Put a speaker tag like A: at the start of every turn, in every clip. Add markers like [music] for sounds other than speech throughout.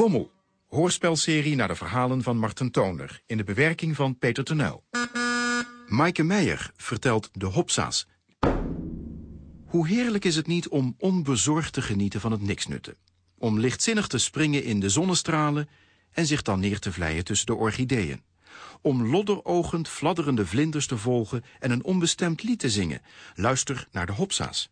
A: Bommel. Hoorspelserie naar de verhalen van Marten Toner... in de bewerking van Peter Tenuil. Maaike Meijer vertelt De Hopsa's. Hoe heerlijk is het niet om onbezorgd te genieten van het niksnutten. Om lichtzinnig te springen in de zonnestralen... en zich dan neer te vlijen tussen de orchideeën. Om lodderoogend fladderende vlinders te volgen... en een onbestemd lied te zingen. Luister naar De Hopsa's.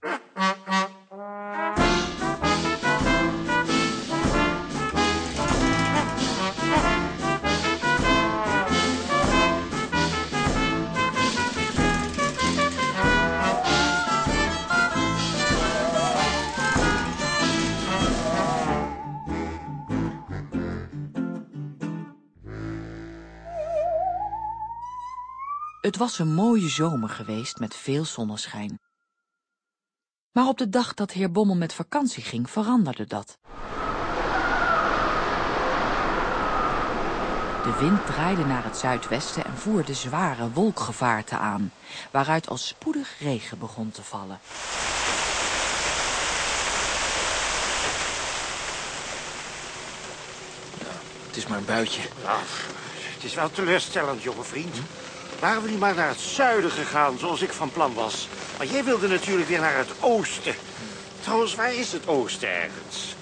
B: Het was een mooie zomer geweest met veel zonneschijn. Maar op de dag dat heer Bommel met vakantie ging, veranderde dat. De wind draaide naar het zuidwesten en voerde zware wolkgevaarten aan, waaruit al spoedig regen begon te vallen.
C: Het is maar een buitje.
D: Nou, het is wel teleurstellend, jonge vriend. Waren we niet maar naar het zuiden gegaan, zoals ik van plan was. Maar jij wilde natuurlijk weer naar het oosten. Trouwens, waar is het oosten ergens?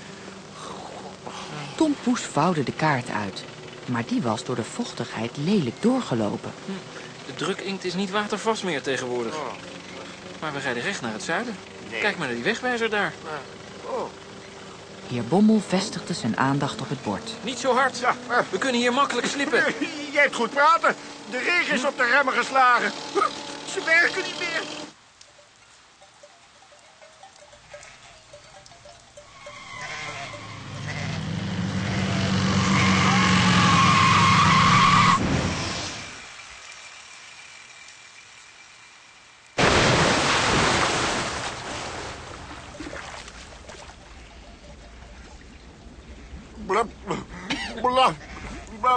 B: Tom Poes vouwde de kaart uit, maar die was door de vochtigheid lelijk doorgelopen.
C: De drukinkt is niet watervast meer tegenwoordig.
D: Oh,
C: Maar we rijden recht naar het zuiden.
D: Nee.
C: Kijk maar naar die wegwijzer daar.
D: oh.
B: Heer Bommel vestigde zijn aandacht op het bord.
C: Niet zo hard.
D: Ja, maar-
C: We kunnen hier makkelijk slippen. [laughs]
D: Jij hebt goed praten. De regen is op de remmen geslagen. Ze werken niet meer.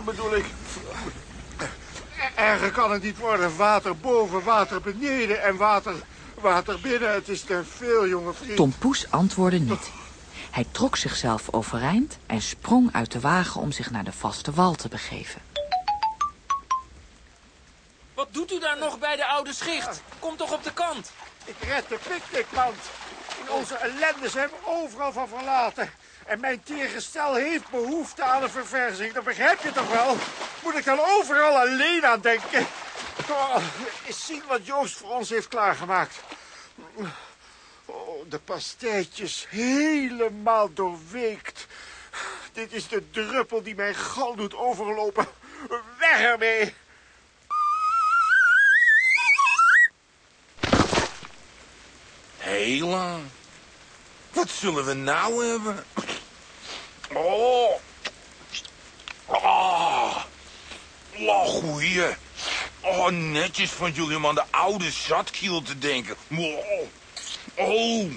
D: Bedoel ik. Erger kan het niet worden. Water boven, water beneden en water, water binnen. Het is te veel, jonge vriend.
B: Tom Poes antwoordde niet. Hij trok zichzelf overeind en sprong uit de wagen om zich naar de vaste wal te begeven.
C: Wat doet u daar nog bij de oude schicht? Kom toch op de kant.
D: Ik red de picknickmand. In onze ellende zijn we overal van verlaten. En mijn teergestel heeft behoefte aan een verversing. Dat begrijp je toch wel? Moet ik dan overal alleen aan denken? Oh, zien wat Joost voor ons heeft klaargemaakt. Oh, de pastijtjes helemaal doorweekt. Dit is de druppel die mijn gal doet overlopen. Weg ermee!
E: Hela. Wat zullen we nou hebben? Oh. Oh. Oh, goeie. Oh, netjes van jullie om aan de oude zatkiel te denken. Oh. oh.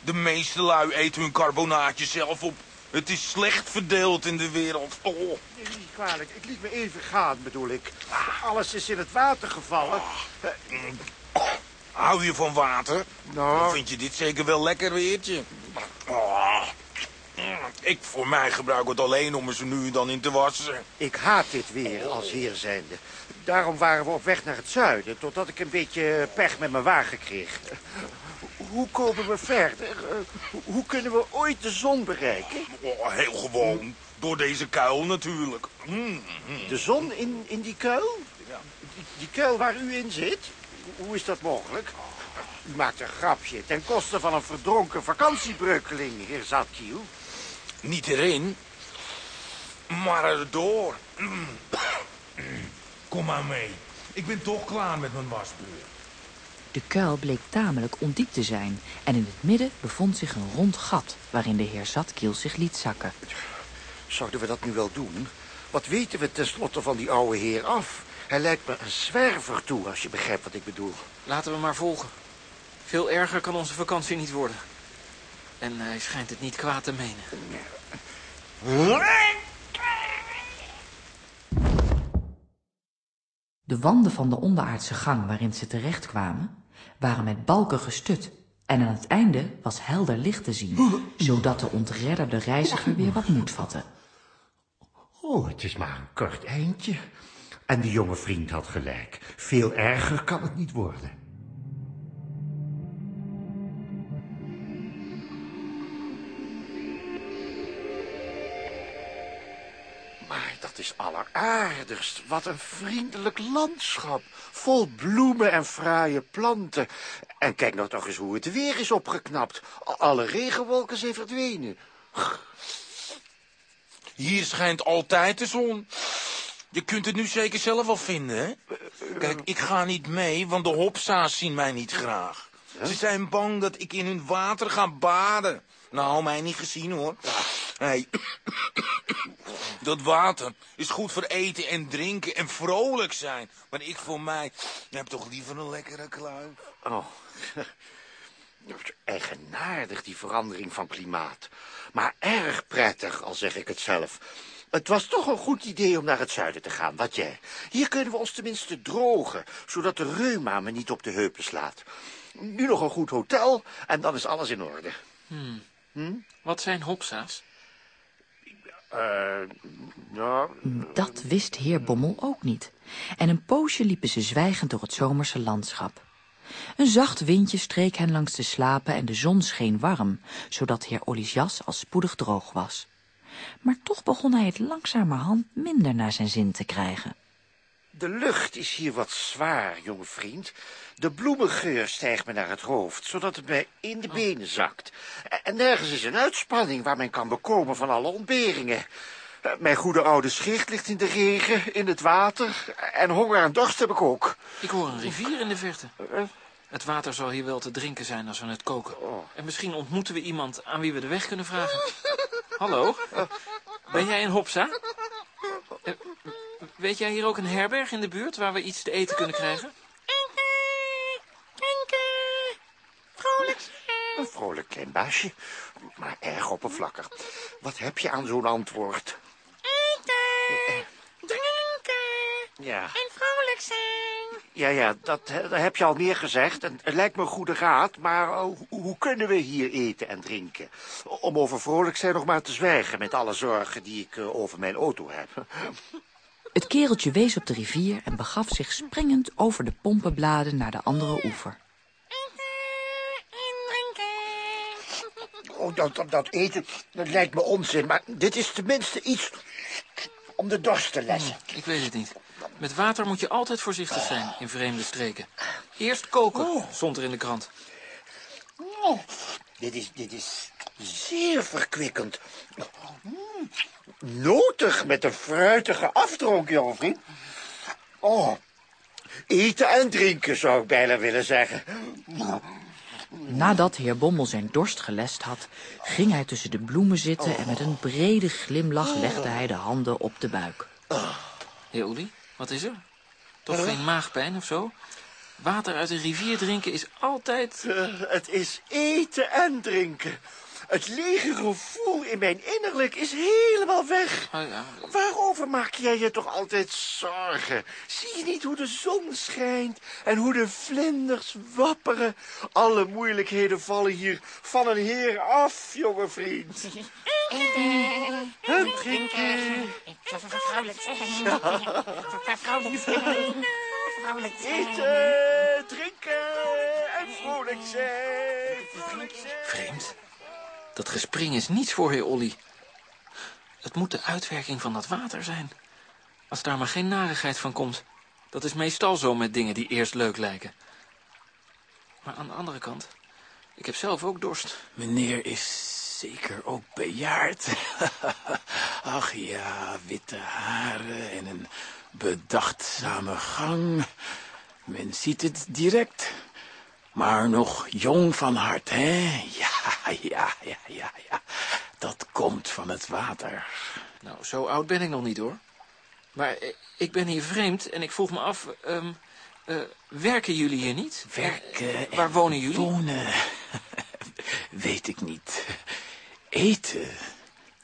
E: De meeste lui eten hun carbonaatje zelf op. Het is slecht verdeeld in de wereld. Oh.
D: Nee, niet kwalijk. Ik liet me even gaan, bedoel ik. Alles is in het water gevallen.
E: Hou je van water? Dan
D: nou,
E: vind je dit zeker wel lekker weertje. Oh. Ik voor mij gebruik het alleen om er zo nu en dan in te wassen.
D: ik haat dit weer als hier zijnde. Daarom waren we op weg naar het zuiden, totdat ik een beetje pech met mijn wagen kreeg. Hoe komen we verder? Eh, Hoe kunnen we ooit de zon bereiken?
E: Oh, heel gewoon. Door deze kuil natuurlijk. Mm.
D: De zon in, in die kuil? Die, die kuil waar u in zit? Hoe is dat mogelijk? U maakt een grapje ten koste van een verdronken vakantiebreukeling, heer Zatkiel.
E: Niet erin, maar erdoor.
F: Kom maar mee. Ik ben toch klaar met mijn wasbeurt.
B: De kuil bleek tamelijk ondiep te zijn en in het midden bevond zich een rond gat waarin de heer Zatkiel zich liet zakken.
D: Zouden we dat nu wel doen? Wat weten we tenslotte van die oude heer af? Hij lijkt me een zwerver toe, als je begrijpt wat ik bedoel.
C: Laten we maar volgen. Veel erger kan onze vakantie niet worden. En hij schijnt het niet kwaad te menen.
B: De wanden van de onderaardse gang waarin ze terechtkwamen, waren met balken gestut. En aan het einde was helder licht te zien, zodat de ontredderde reiziger weer wat moed vatte.
D: Oh, het is maar een kort eindje. En de jonge vriend had gelijk. Veel erger kan het niet worden. Dat is alleraardigst. Wat een vriendelijk landschap. Vol bloemen en fraaie planten. En kijk nou toch eens hoe het weer is opgeknapt. Alle regenwolken zijn verdwenen.
E: Hier schijnt altijd de zon. Je kunt het nu zeker zelf wel vinden, hè? Kijk, ik ga niet mee, want de hopsa's zien mij niet graag. Ze zijn bang dat ik in hun water ga baden. Nou, mij niet gezien, hoor. Hey. Dat water is goed voor eten en drinken en vrolijk zijn. Maar ik voor mij heb toch liever een lekkere kluif.
D: Oh, [laughs] eigenaardig die verandering van klimaat. Maar erg prettig, al zeg ik het zelf. Het was toch een goed idee om naar het zuiden te gaan, wat jij. Hier kunnen we ons tenminste drogen, zodat de reuma me niet op de heupen slaat. Nu nog een goed hotel en dan is alles in orde.
C: Wat zijn hopsa's?
D: Eh, ja,
B: Dat wist heer Bommel ook niet. En een poosje liepen ze zwijgend door het zomerse landschap. Een zacht windje streek hen langs de slapen en de zon scheen warm, zodat heer Olly's jas al spoedig droog was. Maar toch begon hij het langzamerhand minder naar zijn zin te krijgen.
D: De lucht is hier wat zwaar, jonge vriend. De bloemengeur stijgt me naar het hoofd, zodat het mij in de benen zakt. En nergens is een uitspanning waar men kan bekomen van alle ontberingen. Eh, Mijn goede oude schicht ligt in de regen, in het water. En honger en dorst heb ik ook.
C: Ik hoor een rivier in de verte. Het water zal hier wel te drinken zijn als we het koken. En misschien ontmoeten we iemand aan wie we de weg kunnen vragen. Hallo? [laughs] Ben jij een hopsa? [laughs] Eh, Weet jij hier ook een herberg in de buurt waar we iets te eten kunnen krijgen?
D: Een vrolijk klein baasje, maar erg oppervlakkig. Wat heb je aan zo'n antwoord?
G: Eten, drinken
D: Ja,
G: en vrolijk zijn.
D: ja, ja, dat, dat heb je al meer gezegd. En het lijkt me een goede raad, maar eh, hoe, hoe kunnen we hier eten en drinken? Om over vrolijk zijn nog maar te zwijgen met alle zorgen die ik eh, over mijn auto heb. [laughs]
B: Het kereltje wees op de rivier en begaf zich springend over de pompenbladen naar de andere oever.
G: Eten en drinken.
D: Oh, dat, dat, dat eten, dat lijkt me onzin, maar dit is tenminste iets om de dorst te lessen.
C: Ik weet het niet. Met water moet je altijd voorzichtig zijn in vreemde streken. Eerst koken, stond er in de krant.
D: Oh, dit is, dit is zeer verkwikkend. Mm, Notig met een fruitige afdronk, jonge vriend. Oh, eten en drinken zou ik bijna willen zeggen.
B: Nadat heer Bommel zijn dorst gelest had, ging hij tussen de bloemen zitten en met een brede glimlach legde hij de handen op de buik.
C: Heer wat is er? Toch geen maagpijn of zo? Water uit een rivier drinken is altijd...
D: Eh, het is eten en drinken. Het lege gevoel in mijn innerlijk is helemaal weg.
C: Oh ja,
D: Waarover maak jij je toch altijd zorgen? Zie je niet hoe de zon schijnt en hoe de vlinders wapperen? Alle moeilijkheden vallen hier van een heer af, jonge vriend.
G: Eten en drinken. Vervrouwelijk zijn. Vervrouwelijk zijn. Vervrouwelijk zijn.
D: Eten, drinken en vrolijk zijn. Vrolijk zijn.
C: vreemd. Dat gespring is niets voor heer Olly. Het moet de uitwerking van dat water zijn. Als daar maar geen narigheid van komt. Dat is meestal zo met dingen die eerst leuk lijken. Maar aan de andere kant, ik heb zelf ook dorst.
H: Meneer is zeker ook bejaard. [laughs] Ach ja, witte haren en een bedachtzame gang. Men ziet het direct. Maar nog jong van hart, hè? [laughs] Ja, ja, ja, ja, ja. Dat komt van het water.
C: Nou, zo oud ben ik nog niet hoor. Maar eh, ik ben hier vreemd en ik vroeg me af... ehm, eh, werken jullie hier niet?
H: Werken
C: Eh, waar
H: en
C: wonen jullie?
H: Wonen, [laughs] weet ik niet. Eten,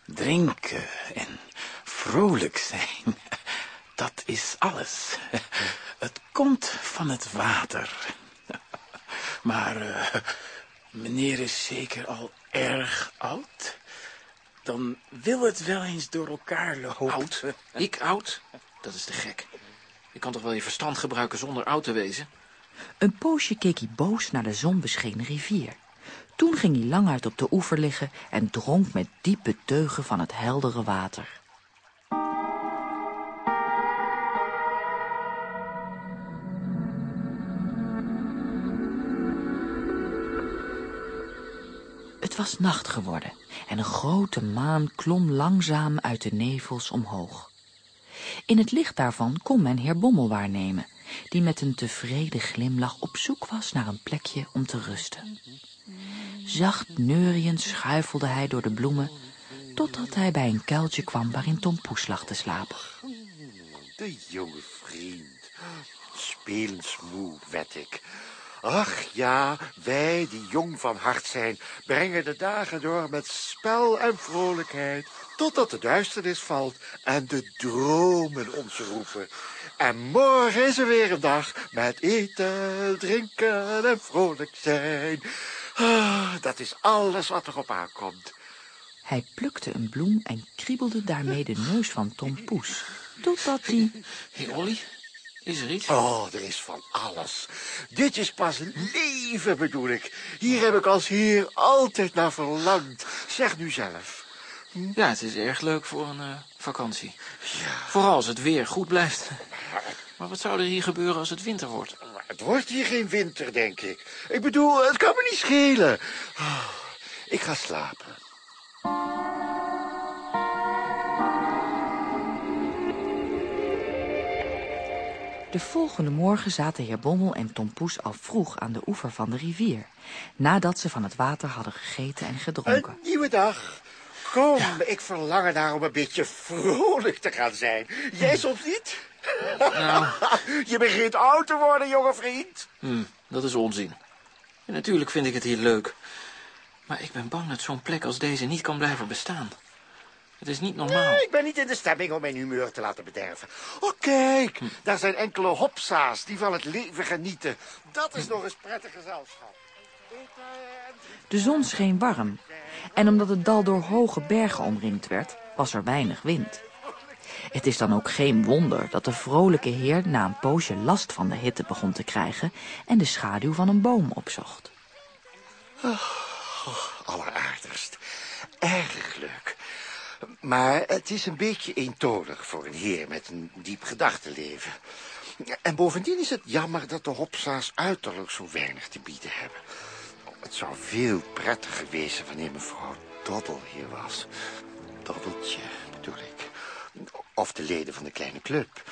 H: drinken en vrolijk zijn, [laughs] dat is alles. Het komt van het water. Maar eh, meneer is zeker al erg oud. dan wil het wel eens door elkaar lopen.
C: Oud? Ik oud? Dat is te gek. Je kan toch wel je verstand gebruiken zonder oud te wezen?
B: Een poosje keek hij boos naar de zonbeschenen rivier. Toen ging hij lang uit op de oever liggen en dronk met diepe teugen van het heldere water. Was nacht geworden en een grote maan klom langzaam uit de nevels omhoog. In het licht daarvan kon men heer Bommel waarnemen, die met een tevreden glimlach op zoek was naar een plekje om te rusten. Zacht neuriënd schuifelde hij door de bloemen, totdat hij bij een kuiltje kwam waarin Tom Poes lag te slapen.
D: De jonge vriend. Spelensmoe, wed ik. Ach ja, wij die jong van hart zijn, brengen de dagen door met spel en vrolijkheid, totdat de duisternis valt en de dromen ons roepen. En morgen is er weer een dag met eten, drinken en vrolijk zijn. Ah, dat is alles wat erop aankomt.
B: Hij plukte een bloem en kriebelde daarmee de neus van Tom Poes, totdat hij...
C: Hé, hey, Olly, is er iets?
D: Oh, er is van alles. Dit is pas leven, bedoel ik. Hier heb ik als heer altijd naar verlangd. Zeg nu zelf.
C: Ja, het is erg leuk voor een uh, vakantie. Ja. Vooral als het weer goed blijft. Maar wat zou er hier gebeuren als het winter wordt?
D: Het wordt hier geen winter, denk ik. Ik bedoel, het kan me niet schelen. Oh, ik ga slapen.
B: De volgende morgen zaten heer Bommel en Tom Poes al vroeg aan de oever van de rivier, nadat ze van het water hadden gegeten en gedronken.
D: Een nieuwe dag. Kom, ja. ik verlang ernaar om een beetje vrolijk te gaan zijn. Jij soms niet?
C: Nou. [laughs]
D: Je begint oud te worden, jonge vriend.
C: Hm, dat is onzin. En natuurlijk vind ik het hier leuk. Maar ik ben bang dat zo'n plek als deze niet kan blijven bestaan. Het is niet normaal.
D: Nee, ik ben niet in de stemming om mijn humeur te laten bederven. Oh, kijk, hm. daar zijn enkele hopsa's die van het leven genieten. Dat is nog eens prettig gezelschap.
B: De zon scheen warm. En omdat het dal door hoge bergen omringd werd, was er weinig wind. Het is dan ook geen wonder dat de vrolijke heer na een poosje last van de hitte begon te krijgen en de schaduw van een boom opzocht.
D: Oh, alleraardigst. Erg leuk. Maar het is een beetje eentonig voor een heer met een diep gedachtenleven. En bovendien is het jammer dat de hopsa's uiterlijk zo weinig te bieden hebben. Het zou veel prettiger wezen wanneer mevrouw Doddel hier was. Doddeltje, bedoel ik. Of de leden van de kleine club.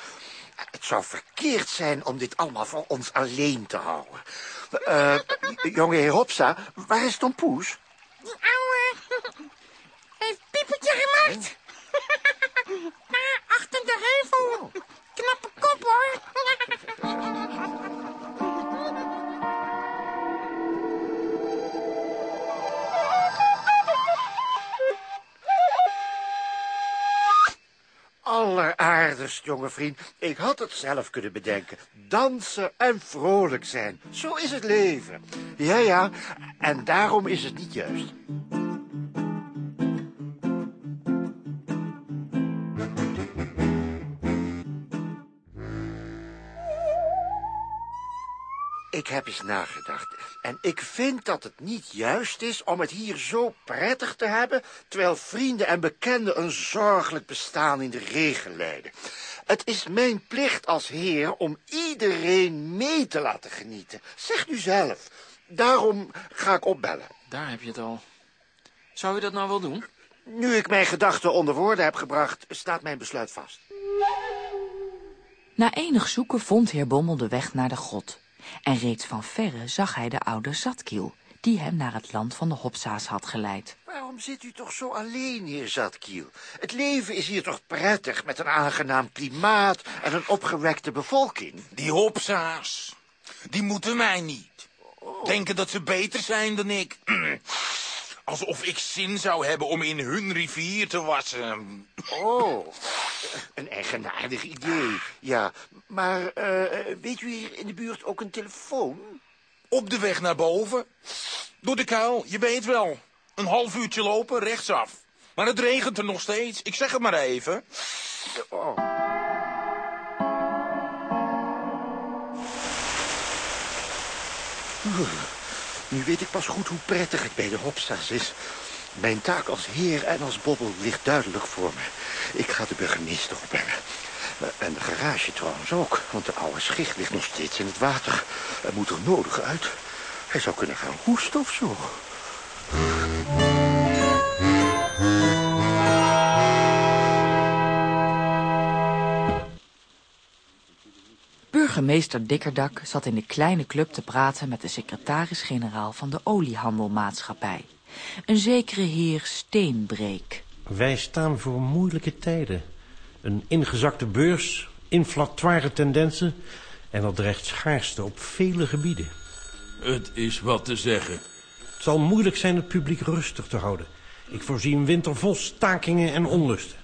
D: Het zou verkeerd zijn om dit allemaal voor ons alleen te houden. Uh, jonge heer Hopsa, waar is Tom Poes?
G: Die gemaakt. Achter de heuvel. Knappe kop, hoor.
D: Alleraardigst, jonge vriend. Ik had het zelf kunnen bedenken. Dansen en vrolijk zijn. Zo is het leven. Ja, ja. En daarom is het niet juist. Heb eens nagedacht. En ik vind dat het niet juist is om het hier zo prettig te hebben... terwijl vrienden en bekenden een zorgelijk bestaan in de regen leiden. Het is mijn plicht als heer om iedereen mee te laten genieten. Zeg nu zelf. Daarom ga ik opbellen.
C: Daar heb je het al. Zou u dat nou wel doen?
D: Nu ik mijn gedachten onder woorden heb gebracht, staat mijn besluit vast.
B: Na enig zoeken vond heer Bommel de weg naar de grot. En reeds van verre zag hij de oude Zatkiel, die hem naar het land van de Hopsa's had geleid.
D: Waarom zit u toch zo alleen, heer Zatkiel? Het leven is hier toch prettig, met een aangenaam klimaat en een opgewekte bevolking?
E: Die Hopsa's, die moeten mij niet. Denken dat ze beter zijn dan ik. [clears throat] Alsof ik zin zou hebben om in hun rivier te wassen.
D: Oh, een eigenaardig idee, ja. Maar uh, weet u hier in de buurt ook een telefoon?
E: Op de weg naar boven. Door de kuil, je weet wel. Een half uurtje lopen, rechtsaf. Maar het regent er nog steeds. Ik zeg het maar even.
D: Nu weet ik pas goed hoe prettig het bij de Hopsta's is. Mijn taak als heer en als bobbel ligt duidelijk voor me. Ik ga de burgemeester opbellen. Eh, En de garage trouwens ook, want de oude schicht ligt nog steeds in het water. Er moet er nodig uit. Hij zou kunnen gaan hoesten of zo.
B: Burgemeester Dikkerdak zat in de kleine club te praten met de secretaris-generaal van de oliehandelmaatschappij. Een zekere heer Steenbreek.
I: Wij staan voor moeilijke tijden. Een ingezakte beurs, inflatoire tendensen... en dat dreigt schaarste op vele gebieden.
F: Het is wat te zeggen.
I: Het zal moeilijk zijn het publiek rustig te houden. Ik voorzie een winter vol stakingen en onlusten.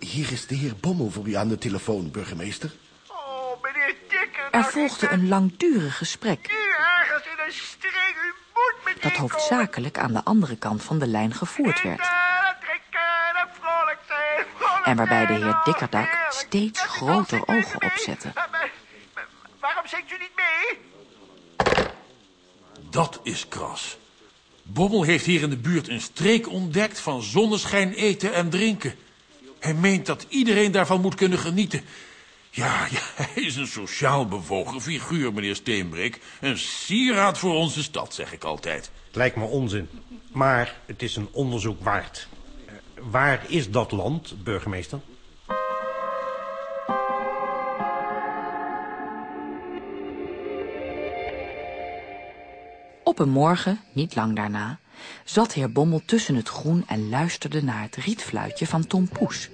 J: Hier is de heer Bommel voor u aan de telefoon, burgemeester.
D: Oh.
B: Er volgde een langdurig gesprek dat hoofdzakelijk aan de andere kant van de lijn gevoerd werd.
D: en
B: waarbij de heer Dikkerdak steeds groter ogen opzette.
D: Waarom zingt u niet mee?
F: Dat is kras. Bommel heeft hier in de buurt een streek ontdekt van zonneschijn eten en drinken. Hij meent dat iedereen daarvan moet kunnen genieten. Ja, [laughs] ja, hij is een sociaal bewogen figuur, meneer Steenbreek. Een sieraad voor onze stad, zeg ik altijd.
I: Het lijkt me onzin. Maar het is een onderzoek waard. Eh, Waar is dat land, burgemeester?
B: Op een morgen, niet lang daarna, zat heer Bommel tussen het groen en luisterde naar het rietfluitje van Tom Poes.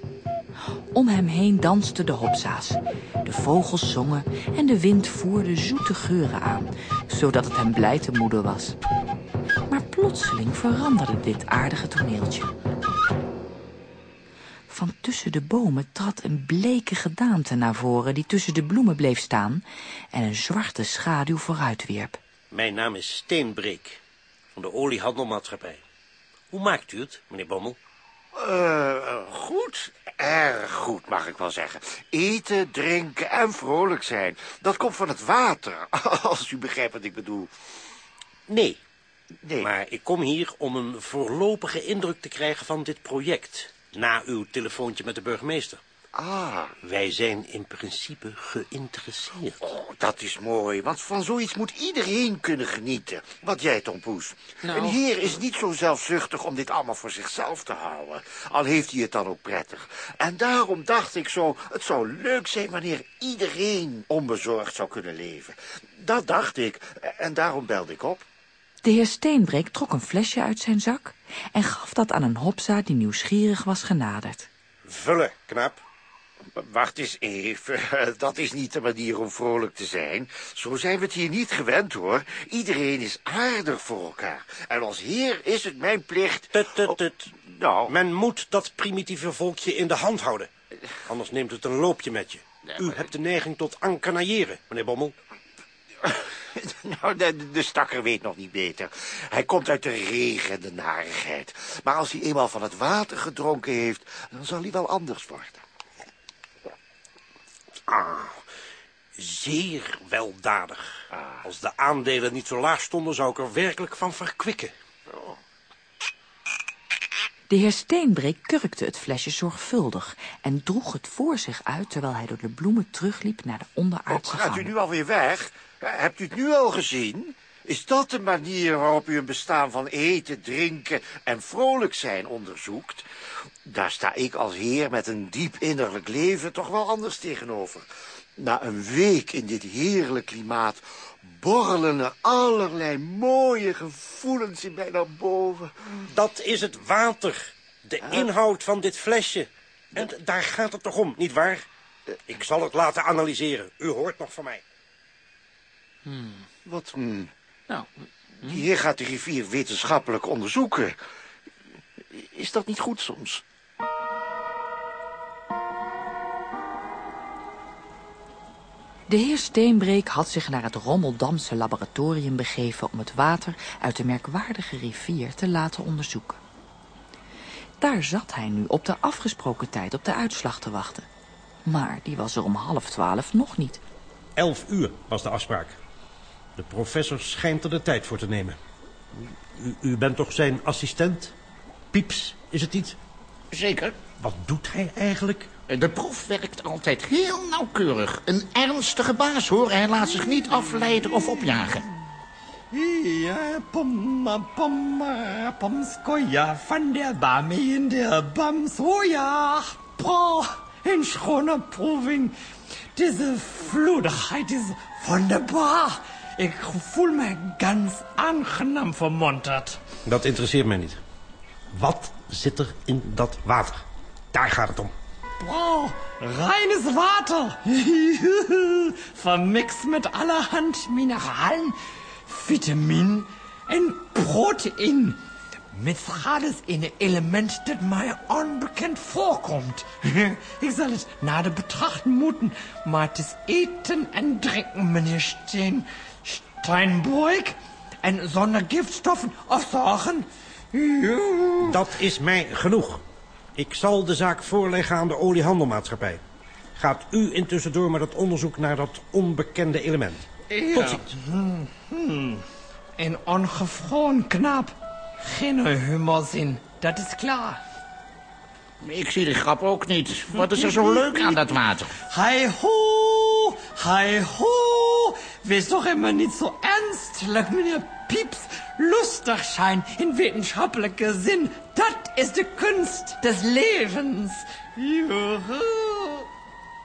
B: Om hem heen dansten de hopsa's. De vogels zongen en de wind voerde zoete geuren aan, zodat het hem blij te moede was. Maar plotseling veranderde dit aardige toneeltje. Van tussen de bomen trad een bleke gedaante naar voren die tussen de bloemen bleef staan en een zwarte schaduw vooruitwierp.
K: Mijn naam is Steenbreek, van de oliehandelmaatschappij. Hoe maakt u het, meneer Bommel?
D: Eh, goed. Erg goed, mag ik wel zeggen. Eten, drinken en vrolijk zijn. Dat komt van het water, [laughs] als u begrijpt wat ik bedoel.
K: Nee,
D: Nee,
K: maar ik kom hier om een voorlopige indruk te krijgen van dit project. Na uw telefoontje met de burgemeester.
D: Ah,
K: Wij zijn in principe geïnteresseerd.
D: oh, dat is mooi, want van zoiets moet iedereen kunnen genieten. Wat jij, Tom Poes.
C: Nou.
D: Een heer is niet zo zelfzuchtig om dit allemaal voor zichzelf te houden. Al heeft hij het dan ook prettig. En daarom dacht ik zo, het zou leuk zijn wanneer iedereen onbezorgd zou kunnen leven. Dat dacht ik, en daarom belde ik op.
B: De heer Steenbreek trok een flesje uit zijn zak en gaf dat aan een hopsa die nieuwsgierig was genaderd.
K: Vullen, knap.
D: Wacht eens even, [laughs] dat is niet de manier om vrolijk te zijn. Zo zijn we het hier niet gewend, hoor. Iedereen is aardig voor elkaar. En als heer is het mijn plicht...
K: Tut, tut, tut.
D: Nou,
K: Men moet dat primitieve volkje in de hand houden. Anders neemt het een loopje met je. U hebt de neiging tot ankanailleren, meneer Bommel. [laughs]
D: nou de, de stakker weet nog niet beter. Hij komt uit de regen en de narigheid. Maar als hij eenmaal van het water gedronken heeft... dan zal hij wel anders worden.
K: Ah, zeer weldadig. Als de aandelen niet zo laag stonden, zou ik er werkelijk van verkwikken.
B: De heer Steenbreek kurkte het flesje zorgvuldig en droeg het voor zich uit terwijl hij door de bloemen terugliep naar de
D: Oh,
B: onderaardse
D: gaat u
B: gang.
D: nu alweer weg? Hebt u het nu al gezien? Is dat de manier waarop u een bestaan van eten, drinken en vrolijk zijn onderzoekt? Daar sta ik als heer met een diep innerlijk leven toch wel anders tegenover. Na een week in dit heerlijk klimaat borrelen er allerlei mooie gevoelens in mij naar boven.
K: Dat is het water. De inhoud van dit flesje. En daar gaat het toch om, nietwaar? Ik zal het laten analyseren. U hoort nog van mij.
D: Wat, hmm,
C: Nou,
D: die heer gaat de rivier wetenschappelijk onderzoeken. Is dat niet goed soms?
B: De heer Steenbreek had zich naar het Rommeldamse laboratorium begeven om het water uit de merkwaardige rivier te laten onderzoeken. Daar zat hij nu op de afgesproken tijd op de uitslag te wachten. Maar die was er om half twaalf nog niet.
I: Elf uur was de afspraak. De professor schijnt er de tijd voor te nemen. U, u bent toch zijn assistent? Pieps, is het niet?
L: Zeker.
I: Wat doet hij eigenlijk?
L: De proef werkt altijd heel nauwkeurig. Een ernstige baas, hoor. Hij laat zich niet afleiden of opjagen.
M: Ja, pomma, pomma, pomskoja, van der Bame in der Bamsoja. Een schone proving. Diese Fludigheid is wunderbar. Ik voel me ganz aangenaam vermonterd.
I: Dat interesseert mij niet. Wat zit er in dat water? Daar gaat het om.
M: Boah, reines Water. [laughs] Vermixt met allerhand Mineralen, Vitamin en Protein. Misraad is een element dat mij onbekend voorkomt. [laughs] Ik zal het nader betrachten moeten, maar het is eten en drinken, meneer Steen, Steinburg. En zonder giftstoffen of zorgen.
I: Dat is mij genoeg. Ik zal de zaak voorleggen aan de oliehandelmaatschappij. Gaat u intussen door met het onderzoek naar dat onbekende element. Tot ziens.
M: Hmm, hmm. Een ongevroren knap. Geen humorzin, dat is klaar.
L: Ik zie de grap ook niet. Wat is er zo leuk aan dat water?
M: Hi ho, hi ho. Wees toch immer niet zo ernstelijk, meneer Pieps. Lustig zijn in wetenschappelijke zin. Dat is de kunst des levens. Juhu.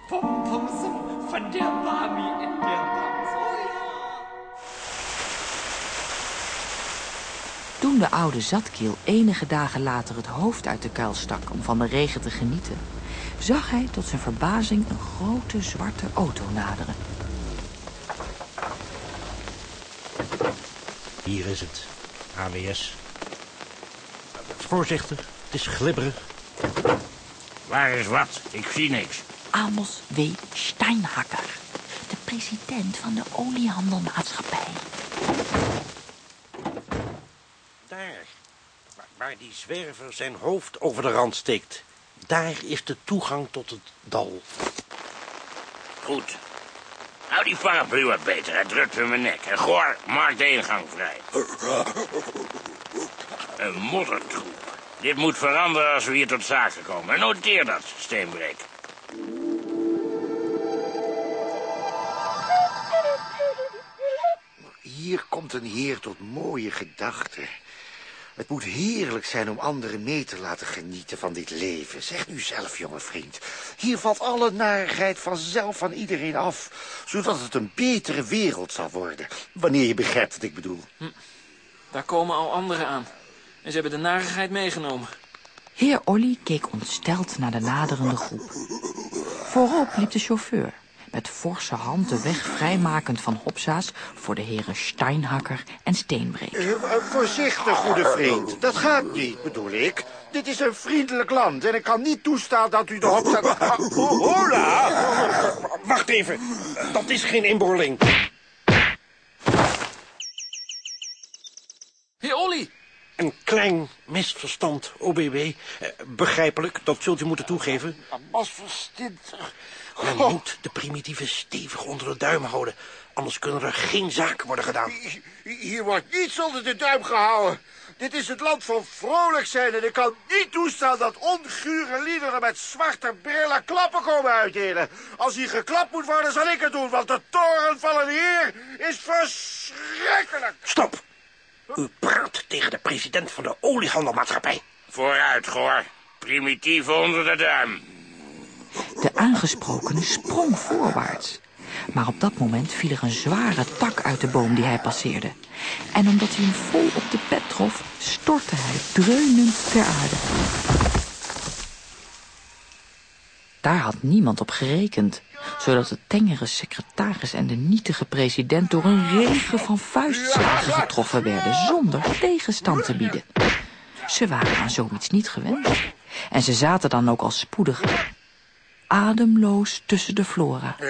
M: Pom pom zum van der Bami in der
B: Toen de oude zatkiel enige dagen later het hoofd uit de kuil stak om van de regen te genieten, zag hij tot zijn verbazing een grote zwarte auto naderen.
I: Hier is het. AWS. Voorzichtig, het is glibberig.
L: Waar is wat? Ik zie niks.
B: Amos W. Steinhacker, de president van de oliehandelmaatschappij.
I: Daar, waar, waar die zwerver zijn hoofd over de rand steekt. Daar is de toegang tot het dal.
E: Goed. Die paraplu wat beter, hij drukt in mijn nek. En Goor, maak de ingang vrij. Een moddertroep. Dit moet veranderen als we hier tot zaken komen. En noteer dat, Steenbreek.
D: Hier komt een heer tot mooie gedachten. Het moet heerlijk zijn om anderen mee te laten genieten van dit leven. Zeg nu zelf, jonge vriend. Hier valt alle narigheid vanzelf van iedereen af. Zodat het een betere wereld zal worden. Wanneer je begrijpt wat ik bedoel.
C: Daar komen al anderen aan. En ze hebben de narigheid meegenomen.
B: Heer Olly keek ontsteld naar de naderende groep. Voorop liep de chauffeur, met forse hand de weg vrijmakend van Hopsa's voor de heren Steinhakker en Steenbreek.
D: Eh, eh, voorzichtig, goede vriend. Dat gaat niet, bedoel ik. Dit is een vriendelijk land en ik kan niet toestaan dat u de oh, [laughs] hola!
K: Wacht even, dat is geen inboorling.
C: Heer Olly!
K: Een klein misverstand, OBW. Eh, begrijpelijk, dat zult u moeten toegeven.
D: Bas verstinter.
K: Men moet de primitieven stevig onder de duim houden. Anders kunnen er geen zaken worden gedaan.
D: Hier wordt niets onder de duim gehouden. Dit is het land van vrolijk zijn en ik kan niet toestaan dat ongure liederen met zwarte brillen klappen komen uitdelen. Als hier geklapt moet worden, zal ik het doen, want de toren van een heer is verschrikkelijk.
K: Stop! U praat tegen de president van de oliehandelmaatschappij.
E: Vooruit, Goor. Primitief onder de duim.
B: De aangesprokene sprong voorwaarts. Maar op dat moment viel er een zware tak uit de boom die hij passeerde. En omdat hij hem vol op de pet trof, stortte hij dreunend ter aarde. Daar had niemand op gerekend, zodat de tengere secretaris en de nietige president door een regen van vuistslagen getroffen werden, zonder tegenstand te bieden. Ze waren aan zoiets niet gewend. En ze zaten dan ook al spoedig ademloos tussen de flora. [laughs]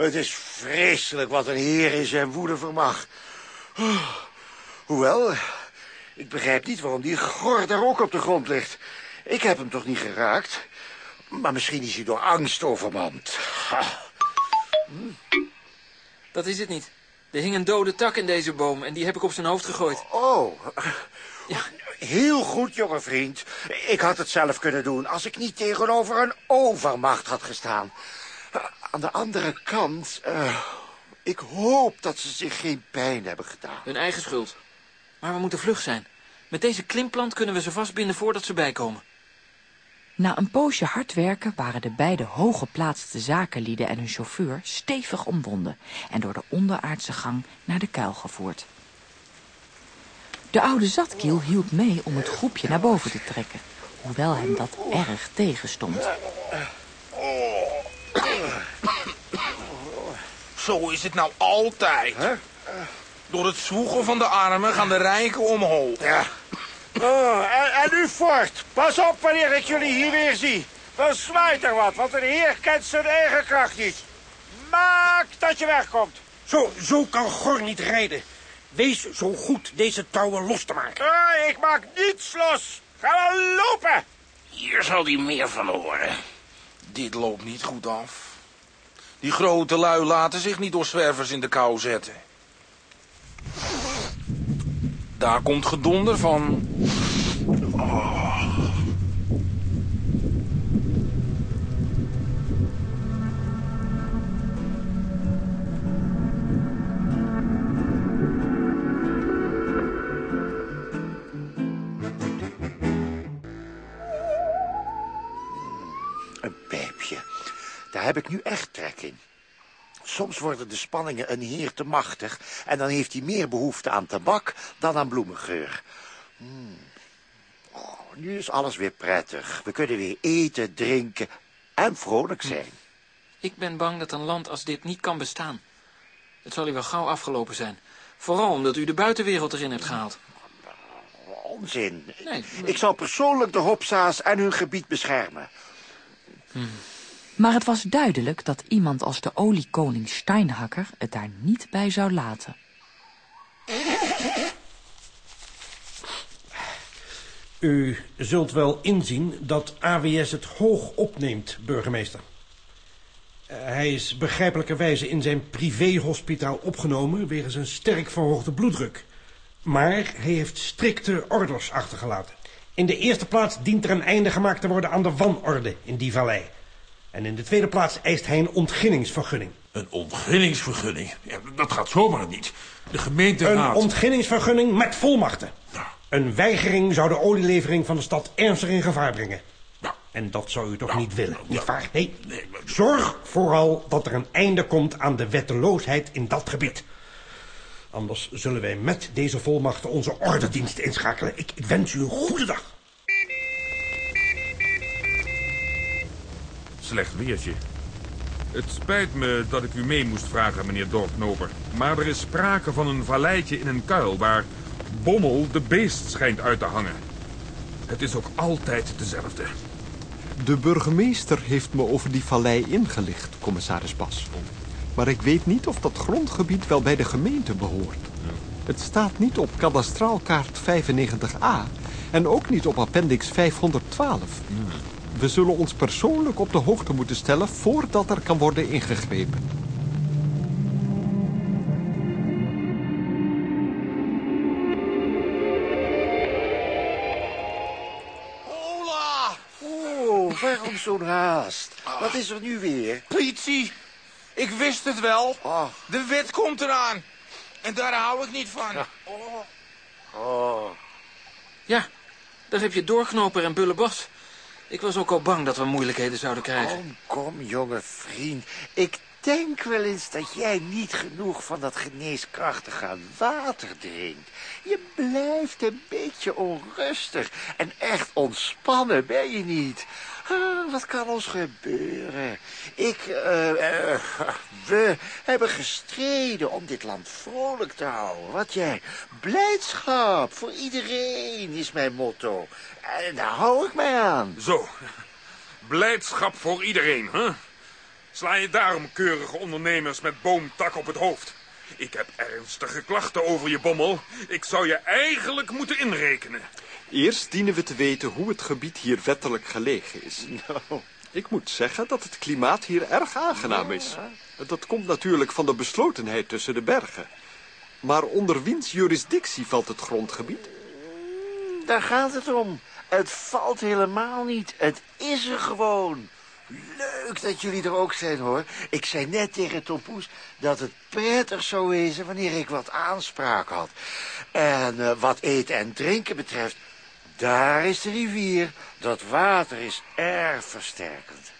D: Ja, het is vreselijk wat een heer in zijn woede vermag. Hoewel, Ik begrijp niet waarom die gor daar ook op de grond ligt. Ik heb hem toch niet geraakt? Maar misschien is hij door angst overmand. Ha.
C: Dat is het niet. Er hing een dode tak in deze boom en die heb ik op zijn hoofd gegooid.
D: Oh, heel goed, jonge vriend. Ik had het zelf kunnen doen als ik niet tegenover een overmacht had gestaan. Aan de andere kant, eh, ik hoop dat ze zich geen pijn hebben gedaan.
C: Hun eigen schuld. Maar we moeten vlug zijn. Met deze klimplant kunnen we ze vastbinden voordat ze bijkomen.
B: Na een poosje hard werken waren de beide hooggeplaatste zakenlieden en hun chauffeur stevig omwonden en door de onderaardse gang naar de kuil gevoerd. De oude zatkiel hielp mee om het groepje naar boven te trekken, hoewel hem dat erg tegenstond.
E: Zo is het nou altijd. Door het zwoegen van de armen gaan de rijken omhoog.
D: Ja. Oh, en, en u voort. Pas op wanneer ik jullie hier weer zie. Dan zwaait er wat, want een heer kent zijn eigen kracht niet. Maak dat je wegkomt.
K: Zo, zo kan Gor niet rijden. Wees zo goed deze touwen los te maken.
D: Ah, ik maak niets los. Ga wel lopen.
E: Hier zal hij meer van horen. Dit loopt niet goed af. Die grote lui laten zich niet door zwervers in de kou zetten. Daar komt gedonder van. Oh.
D: Heb ik nu echt trek in. Soms worden de spanningen een heer te machtig... en dan heeft hij meer behoefte aan tabak dan aan bloemengeur. Hmm. Oh, nu is alles weer prettig. We kunnen weer eten, drinken en vrolijk zijn.
C: Ik ben bang dat een land als dit niet kan bestaan. Het zal hier wel gauw afgelopen zijn. Vooral omdat u de buitenwereld erin hebt gehaald.
D: Onzin.
C: Nee,
D: Ik zal persoonlijk de Hopsa's en hun gebied beschermen.
B: Maar het was duidelijk dat iemand als de oliekoning Steinhakker het daar niet bij zou laten.
I: U zult wel inzien dat AWS het hoog opneemt, burgemeester. Eh, Hij is begrijpelijkerwijze in zijn privéhospitaal opgenomen... wegens een sterk verhoogde bloeddruk. Maar hij heeft strikte orders achtergelaten. In de eerste plaats dient er een einde gemaakt te worden aan de wanorde in die vallei. En in de tweede plaats eist hij een ontginningsvergunning.
F: Een ontginningsvergunning? Ja, dat gaat zomaar niet. De
I: Een
F: gemeenteraad...
I: ontginningsvergunning met volmachten. Een weigering zou de olielevering van de stad ernstig in gevaar brengen. En dat zou u toch niet willen? Nee. Zorg vooral dat er een einde komt aan de wetteloosheid in dat gebied. Anders zullen wij met deze volmachten onze ordendienst inschakelen. Ik, ik wens u een goede dag.
N: Slecht weertje. Het spijt me dat ik u mee moest vragen, meneer Dorpknoper. Maar er is sprake van een valleitje in een kuil waar Bommel de beest schijnt uit te hangen. Het is ook altijd dezelfde.
O: De burgemeester heeft me over die vallei ingelicht, commissaris Bas. Maar ik weet niet of dat grondgebied wel bij de gemeente behoort. Het staat niet op kadastraalkaart 95a en ook niet op appendix 512. We zullen ons persoonlijk op de hoogte moeten stellen voordat er kan worden ingegrepen.
E: Hola!
D: Oh, waarom zo'n haast? Wat is er nu weer?
E: Politie! Ik wist het wel. De wet komt eraan. En daar hou ik niet van. Oh.
D: Oh.
C: Ja, daar heb je doorknoper en bullebas. Ik was ook al bang dat we moeilijkheden zouden krijgen.
D: Kom, kom, jonge vriend. Ik denk wel eens dat jij niet genoeg van dat geneeskrachtige water drinkt. Je blijft een beetje onrustig. En echt ontspannen ben je niet. Ah, wat kan ons gebeuren? Ik, eh, eh, [laughs] we hebben gestreden om dit land vrolijk te houden. Wat jij? Blijdschap voor iedereen is mijn motto. En daar hou ik mij aan.
N: Zo, blijdschap voor iedereen, hè? Sla je daarom keurige ondernemers met boomtak op het hoofd? Ik heb ernstige klachten over je, Bommel. Ik zou je eigenlijk moeten inrekenen.
O: Eerst dienen we te weten hoe het gebied hier wettelijk gelegen is. [laughs] Ik moet zeggen dat het klimaat hier erg aangenaam is. Dat komt natuurlijk van de beslotenheid tussen de bergen. Maar onder wiens jurisdictie valt het grondgebied?
D: Daar gaat het om. Het valt helemaal niet. Het is er gewoon. Leuk dat jullie er ook zijn, hoor. Ik zei net tegen Tom Poes dat het prettig zou wezen wanneer ik wat aanspraak had. En eh, wat eten en drinken betreft, daar is de rivier. Dat water is erg versterkend.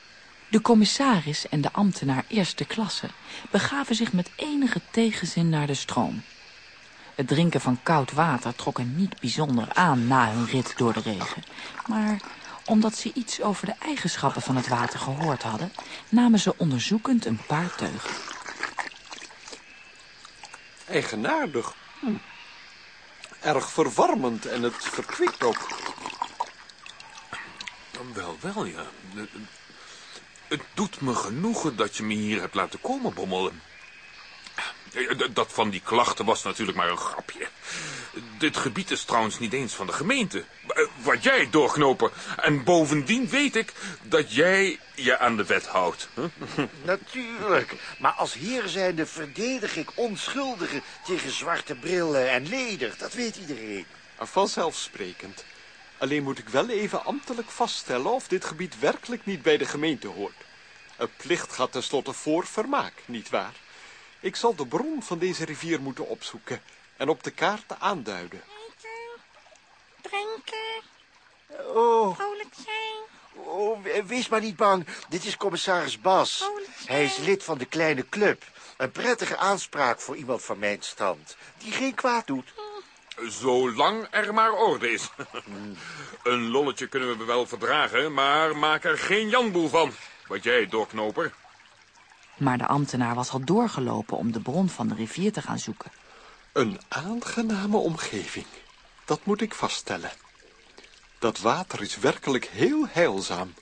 B: De commissaris en de ambtenaar eerste klasse begaven zich met enige tegenzin naar de stroom. Het drinken van koud water trok hen niet bijzonder aan na hun rit door de regen. Maar omdat ze iets over de eigenschappen van het water gehoord hadden, namen ze onderzoekend een paar teugen.
O: Eigenaardig. Hm. Erg verwarmend en het verkwikt ook.
N: Wel, wel, ja. Het doet me genoegen dat je me hier hebt laten komen, Bommel. Dat van die klachten was natuurlijk maar een grapje. Dit gebied is trouwens niet eens van de gemeente. Wat jij doorknopen. En bovendien weet ik dat jij je aan de wet houdt. [laughs]
D: Natuurlijk. Maar als heer zijnde verdedig ik onschuldigen tegen zwarte brillen en leder. Dat weet iedereen.
O: Vanzelfsprekend. Alleen moet ik wel even ambtelijk vaststellen of dit gebied werkelijk niet bij de gemeente hoort. Een plicht gaat tenslotte voor vermaak, nietwaar? Ik zal de bron van deze rivier moeten opzoeken en op de kaart aanduiden.
G: Drinken.
D: Oh.
G: Vrolijk zijn.
D: Oh, wees maar niet bang. Dit is commissaris Bas. Hij is lid van de kleine club. Een prettige aanspraak voor iemand van mijn stand. Die geen kwaad doet.
N: Zolang er maar orde is. [laughs] Een lolletje kunnen we wel verdragen, maar maak er geen janboel van. Wat jij, doorknoper.
B: Maar de ambtenaar was al doorgelopen om de bron van de rivier te gaan zoeken.
O: Een aangename omgeving. Dat moet ik vaststellen. Dat water is werkelijk heel heilzaam.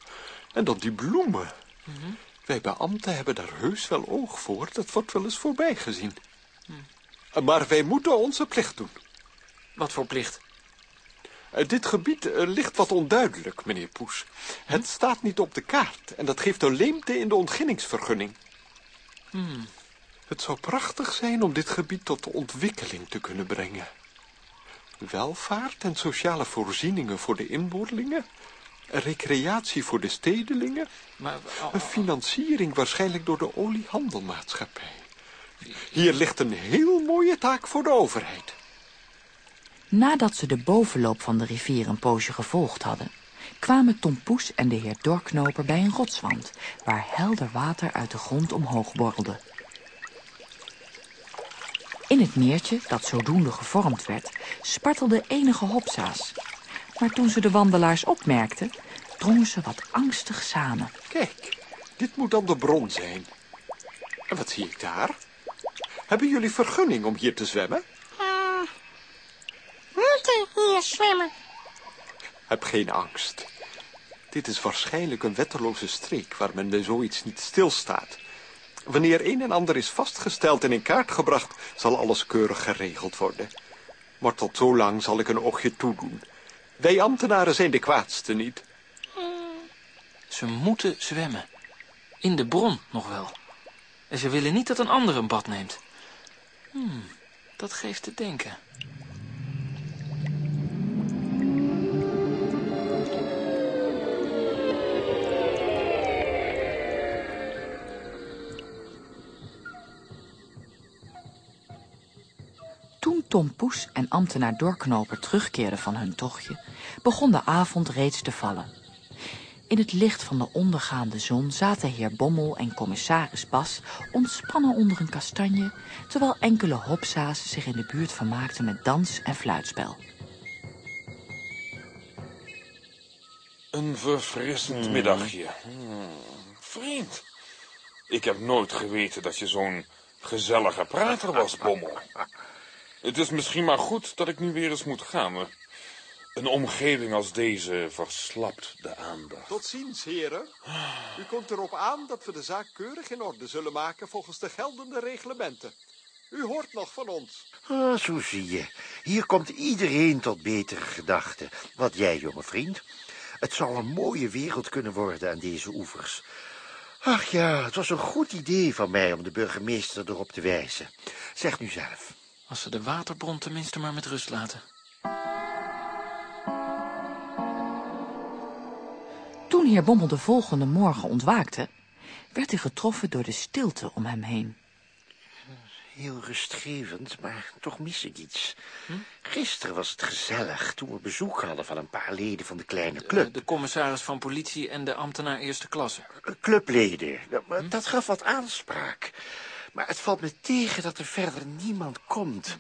O: En dan die bloemen. Wij beambten hebben daar heus wel oog voor. Dat wordt wel eens voorbij gezien. Maar wij moeten onze plicht doen.
C: Wat voor plicht?
O: Uh, dit gebied uh, ligt wat onduidelijk, meneer Poes. Het staat niet op de kaart en dat geeft een leemte in de ontginningsvergunning.
C: Hmm.
O: Het zou prachtig zijn om dit gebied tot ontwikkeling te kunnen brengen. Welvaart en sociale voorzieningen voor de inboorlingen. Recreatie voor de stedelingen.
C: Maar,
O: Een financiering waarschijnlijk door de oliehandelmaatschappij. Hier ligt een heel mooie taak voor de overheid.
B: Nadat ze de bovenloop van de rivier een poosje gevolgd hadden, kwamen Tom Poes en de heer Dorknoper bij een rotswand, waar helder water uit de grond omhoog borrelde. In het meertje, dat zodoende gevormd werd, spartelden enige hopsa's. Maar toen ze de wandelaars opmerkten, drongen ze wat angstig samen.
O: Kijk, dit moet dan de bron zijn. En wat zie ik daar? Hebben jullie vergunning om hier te zwemmen?
G: Uh, moeten hier zwemmen.
O: Heb geen angst. Dit is waarschijnlijk een wetteloze streek waar men bij zoiets niet stilstaat. Wanneer een en ander is vastgesteld en in kaart gebracht, zal alles keurig geregeld worden. Maar tot zo lang zal ik een oogje toedoen. Wij ambtenaren zijn de kwaadste niet.
C: Ze moeten zwemmen. In de bron nog wel. En ze willen niet dat een ander een bad neemt. Hmm, dat geeft te denken.
B: Tom Poes en ambtenaar Dorknoper terugkeerden van hun tochtje, begon de avond reeds te vallen. In het licht van de ondergaande zon zaten heer Bommel en commissaris Bas ontspannen onder een kastanje, terwijl enkele hopsa's zich in de buurt vermaakten met dans en fluitspel.
N: Een verfrissend middagje. Hmm, Vriend, ik heb nooit geweten dat je zo'n gezellige prater was, Bommel. [laughs] Het is misschien maar goed dat ik nu weer eens moet gaan. Een omgeving als deze verslapt de aandacht.
O: Tot ziens, heren. U komt erop aan dat we de zaak keurig in orde zullen maken volgens de geldende reglementen. U hoort nog van ons.
D: Ah, zo zie je. Hier komt iedereen tot betere gedachten. Wat jij, jonge vriend. Het zal een mooie wereld kunnen worden aan deze oevers. Ach ja, het was een goed idee van mij om de burgemeester erop te wijzen. Zeg nu zelf.
C: Als ze de waterbron tenminste maar met rust laten.
B: Toen heer Bommel de volgende morgen ontwaakte, werd hij getroffen door de stilte om hem heen.
D: Heel rustgevend, maar toch mis ik iets. Gisteren was het gezellig toen we bezoek hadden van een paar leden van de kleine club.
C: De commissaris van politie en de ambtenaar eerste klasse.
D: Clubleden. Dat, maar dat gaf wat aanspraak. Maar het valt me tegen dat er verder niemand komt.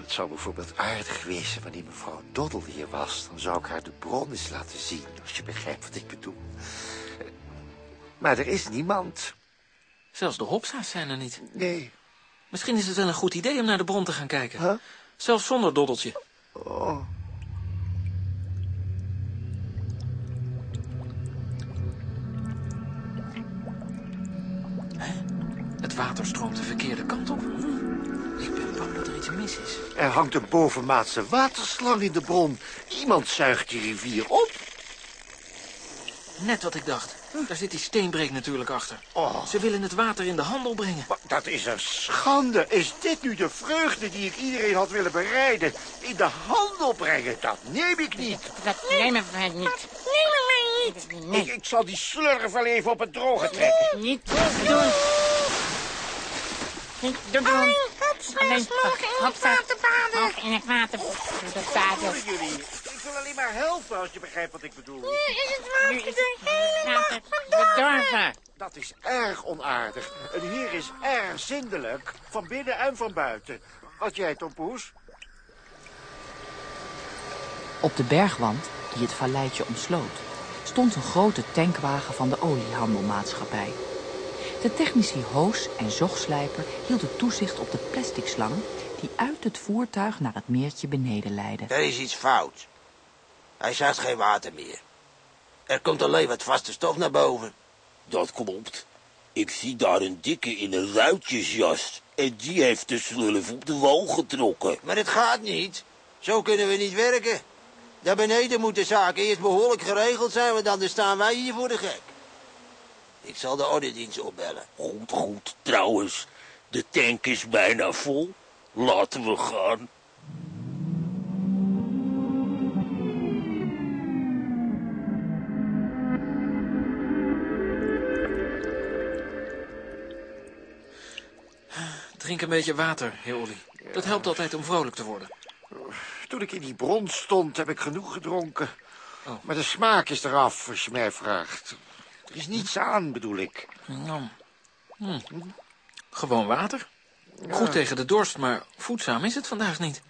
D: Het zou bijvoorbeeld aardig wezen wanneer mevrouw Doddel hier was. Dan zou ik haar de bron eens laten zien, als je begrijpt wat ik bedoel. Maar er is niemand.
C: Zelfs de hopsa's zijn er niet.
D: Nee.
C: Misschien is het wel een goed idee om naar de bron te gaan kijken. Zelfs zonder doddeltje.
D: Oh.
C: Water stroomt de verkeerde kant op. Ik ben bang dat er iets mis is.
D: Er hangt een bovenmaatse waterslang in de bron. Iemand zuigt die rivier op.
C: Net wat ik dacht. Daar zit die steenbreek natuurlijk achter.
D: Oh.
C: Ze willen het water in de handel brengen.
D: Dat is een schande. Is dit nu de vreugde die ik iedereen had willen bereiden? In de handel brengen, dat neem ik niet.
P: Dat nemen wij niet. Nemen wij niet.
D: Ik, ik zal die slurf wel even op het droge trekken.
P: Niet doen. Niet doen. Alleen
G: Hopsna's mogen in het water baden.
P: Mogen in het water baden.
D: Jullie? Ik wil alleen maar helpen als je begrijpt wat ik bedoel.
G: Nu is het water er helemaal
P: Bedorven.
D: Dat is erg onaardig. Een heer is erg zindelijk, van binnen en van buiten. Wat jij, Tom Poes?
B: Op de bergwand, die het valleitje omsloot, stond een grote tankwagen van de oliehandelmaatschappij. De technici Hoos en Zogslijper hielden toezicht op de plastic slang die uit het voertuig naar het meertje beneden leidde.
Q: Er is iets fout. Hij zuigt geen water meer. Er komt alleen wat vaste stof naar boven.
E: Dat klopt. Ik zie daar een dikke in een ruitjesjas. En die heeft de slurf op de wal getrokken.
Q: Maar het gaat niet. Zo kunnen we niet werken. Daar beneden moeten zaken eerst behoorlijk geregeld zijn, want anders staan wij hier voor de gek. Ik zal de ordendienst opbellen.
E: Goed, goed. Trouwens, de tank is bijna vol. Laten we gaan.
C: Drink een beetje water, heer Olly. Dat helpt altijd om vrolijk te worden.
D: Toen ik in die bron stond, heb ik genoeg gedronken.
C: Oh.
D: Maar de smaak is eraf, als je mij vraagt. Er is niets aan, bedoel ik.
C: Nou, hm. Gewoon water. Goed tegen de dorst, maar voedzaam is het vandaag niet.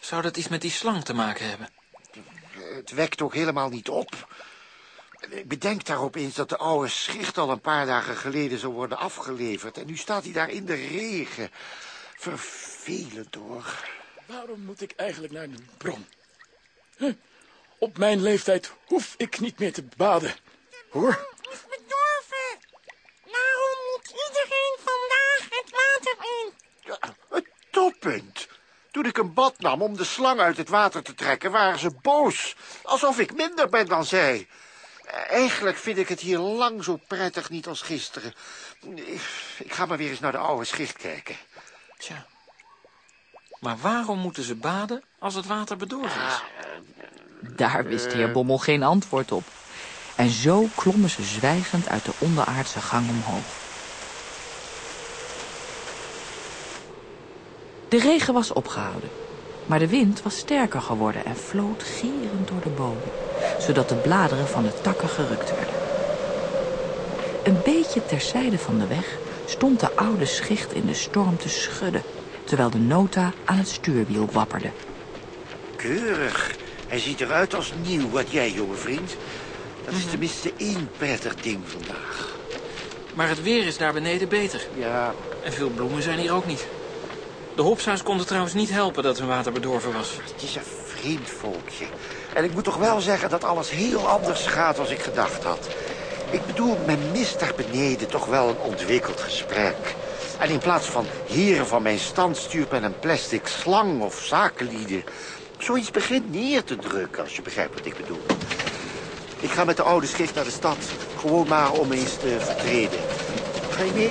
C: Zou dat iets met die slang te maken hebben?
D: Het wekt ook helemaal niet op. Ik bedenk daarop eens dat de oude schicht al een paar dagen geleden zou worden afgeleverd. En nu staat hij daar in de regen. Vervelend hoor.
F: Waarom moet ik eigenlijk naar de bron? Huh? Op mijn leeftijd hoef ik niet meer te baden. Hoor.
G: bedorven. Waarom moet iedereen vandaag het water in?
D: Het toppunt. Toen ik een bad nam om de slang uit het water te trekken, waren ze boos. Alsof ik minder ben dan zij. Eigenlijk vind ik het hier lang zo prettig niet als gisteren. Ik ga maar weer eens naar de oude schicht kijken.
C: Tja. Maar waarom moeten ze baden als het water bedorven is?
B: Daar wist heer Bommel geen antwoord op. En zo klommen ze zwijgend uit de onderaardse gang omhoog. De regen was opgehouden, maar de wind was sterker geworden en floot gierend door de bomen, zodat de bladeren van de takken gerukt werden. Een beetje terzijde van de weg stond de oude schicht in de storm te schudden, terwijl de nota aan het stuurwiel wapperde.
D: Keurig. Hij ziet eruit als nieuw, wat jij, jonge vriend. Dat is tenminste één prettig ding vandaag.
C: Maar het weer is daar beneden beter.
D: Ja.
C: En veel bloemen zijn hier ook niet. De hopsa's konden trouwens niet helpen dat hun water bedorven was.
D: Het is een vreemd volkje. En ik moet toch wel zeggen dat alles heel anders gaat als ik gedacht had. Ik bedoel, men mist daar beneden toch wel een ontwikkeld gesprek.
R: En in plaats van heren van mijn stand stuurt men een plastic slang of zakenlieden. Zoiets begint neer te drukken, als je begrijpt wat ik bedoel. Ik ga met de oude schrift naar de stad. Gewoon maar om eens te vertreden. Ga je mee?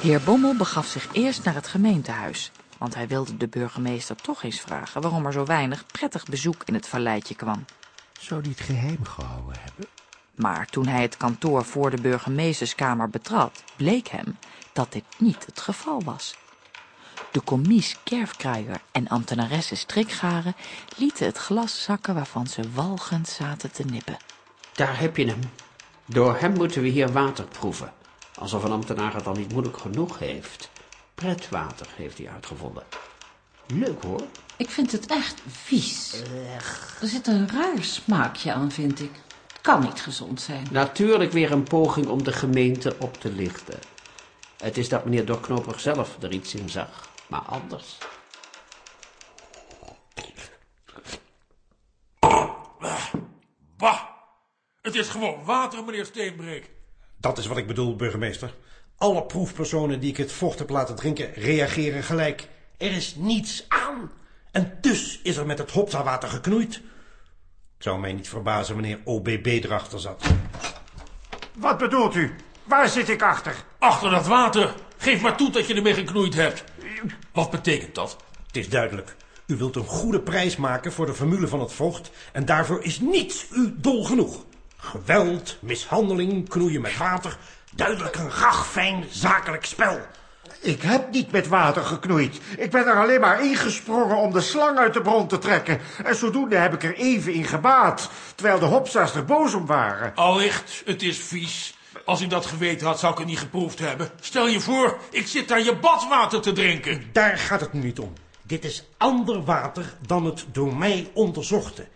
B: Heer Bommel begaf zich eerst naar het gemeentehuis, want hij wilde de burgemeester toch eens vragen waarom er zo weinig prettig bezoek in het valleitje kwam.
J: Zou die het geheim gehouden hebben?
B: Maar toen hij het kantoor voor de burgemeesterskamer betrad, bleek hem dat dit niet het geval was. De commies Kerfkruier en ambtenaresse Strikgaren lieten het glas zakken waarvan ze walgend zaten te nippen.
S: Daar heb je hem. Door hem moeten we hier water proeven. Alsof een ambtenaar het al niet moeilijk genoeg heeft. Pretwater heeft hij uitgevonden. Leuk hoor.
Q: Ik vind het echt vies. Er zit een raar smaakje aan, vind ik. Het kan niet gezond zijn.
S: Natuurlijk weer een poging om de gemeente op te lichten. Het is dat meneer Dorknoper zelf er iets in zag. Maar anders.
F: Bah! Het is gewoon water, meneer Steenbreek.
I: Dat is wat ik bedoel, burgemeester. Alle proefpersonen die ik het vocht heb laten drinken, reageren gelijk. Er is niets aan. En dus is er met het hopsawater geknoeid. Het zou mij niet verbazen wanneer OBB erachter zat.
D: Wat bedoelt u? Waar zit ik achter?
F: Achter dat water. Geef maar toe dat je ermee geknoeid hebt. Wat betekent dat?
I: Het is duidelijk. U wilt een goede prijs maken voor de formule van het vocht... en daarvoor is niets u dol genoeg. Geweld, mishandeling, knoeien met water... duidelijk een gagfijn zakelijk spel.
D: Ik heb niet met water geknoeid. Ik ben er alleen maar ingesprongen om de slang uit de bron te trekken. En zodoende heb ik er even in gebaat, terwijl de hopsa's er boos om waren.
F: Allicht, het is vies. Als ik dat geweten had, zou ik het niet geproefd hebben. Stel je voor, ik zit daar je badwater te drinken.
I: Daar gaat het nu niet om. Dit is ander water dan het door mij onderzochte.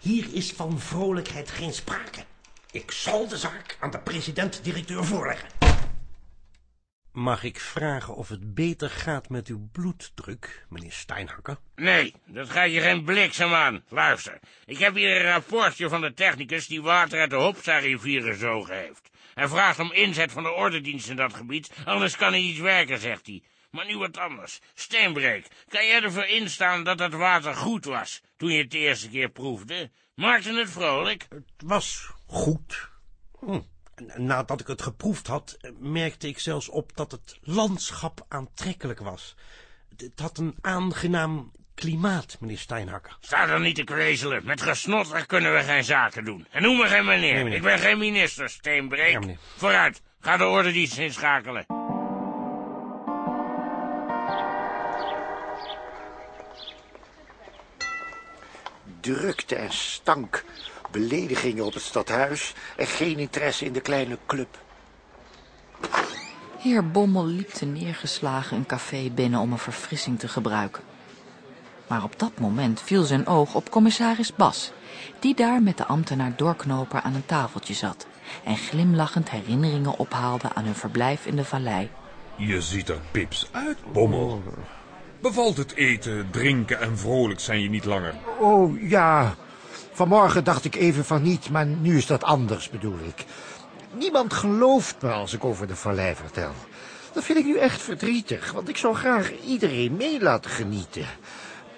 I: Hier is van vrolijkheid geen sprake. Ik zal de zaak aan de president-directeur voorleggen. Mag ik vragen of het beter gaat met uw bloeddruk, meneer Steinhakker?
T: Nee, dat gaat je geen bliksem aan. Luister, ik heb hier een rapportje van de technicus die water uit de Hopsa-rivier gezogen heeft. Hij vraagt om inzet van de ordendienst in dat gebied, anders kan hij niet werken, zegt hij. Maar nu wat anders. Steenbreek, kan jij ervoor instaan dat dat water goed was, toen je het de eerste keer proefde? Maakte het vrolijk?
I: Het was goed. Hm. Nadat ik het geproefd had, merkte ik zelfs op dat het landschap aantrekkelijk was. Het had een aangenaam klimaat, meneer Steinhakker.
T: Sta dan niet te kwezelen. Met gesnotter kunnen we geen zaken doen. En noem me geen meneer.
I: Nee, meneer.
T: Ik ben geen minister, Steenbreek.
I: Ja, meneer.
T: Vooruit, ga de ordendienst inschakelen.
R: Drukte en stank. Beledigingen op het stadhuis en geen interesse in de kleine club.
B: Heer Bommel liep te neergeslagen een café binnen om een verfrissing te gebruiken. Maar op dat moment viel zijn oog op commissaris Bas, die daar met de ambtenaar Doorknoper aan een tafeltje zat en glimlachend herinneringen ophaalde aan hun verblijf in de vallei.
N: Je ziet er pips uit, Bommel. Bevalt het eten, drinken en vrolijk zijn je niet langer?
D: Oh, ja. Vanmorgen dacht ik even van niet, maar nu is dat anders, bedoel ik. Niemand gelooft me als ik over de vallei vertel. Dat vind ik nu echt verdrietig, want ik zou graag iedereen mee laten genieten.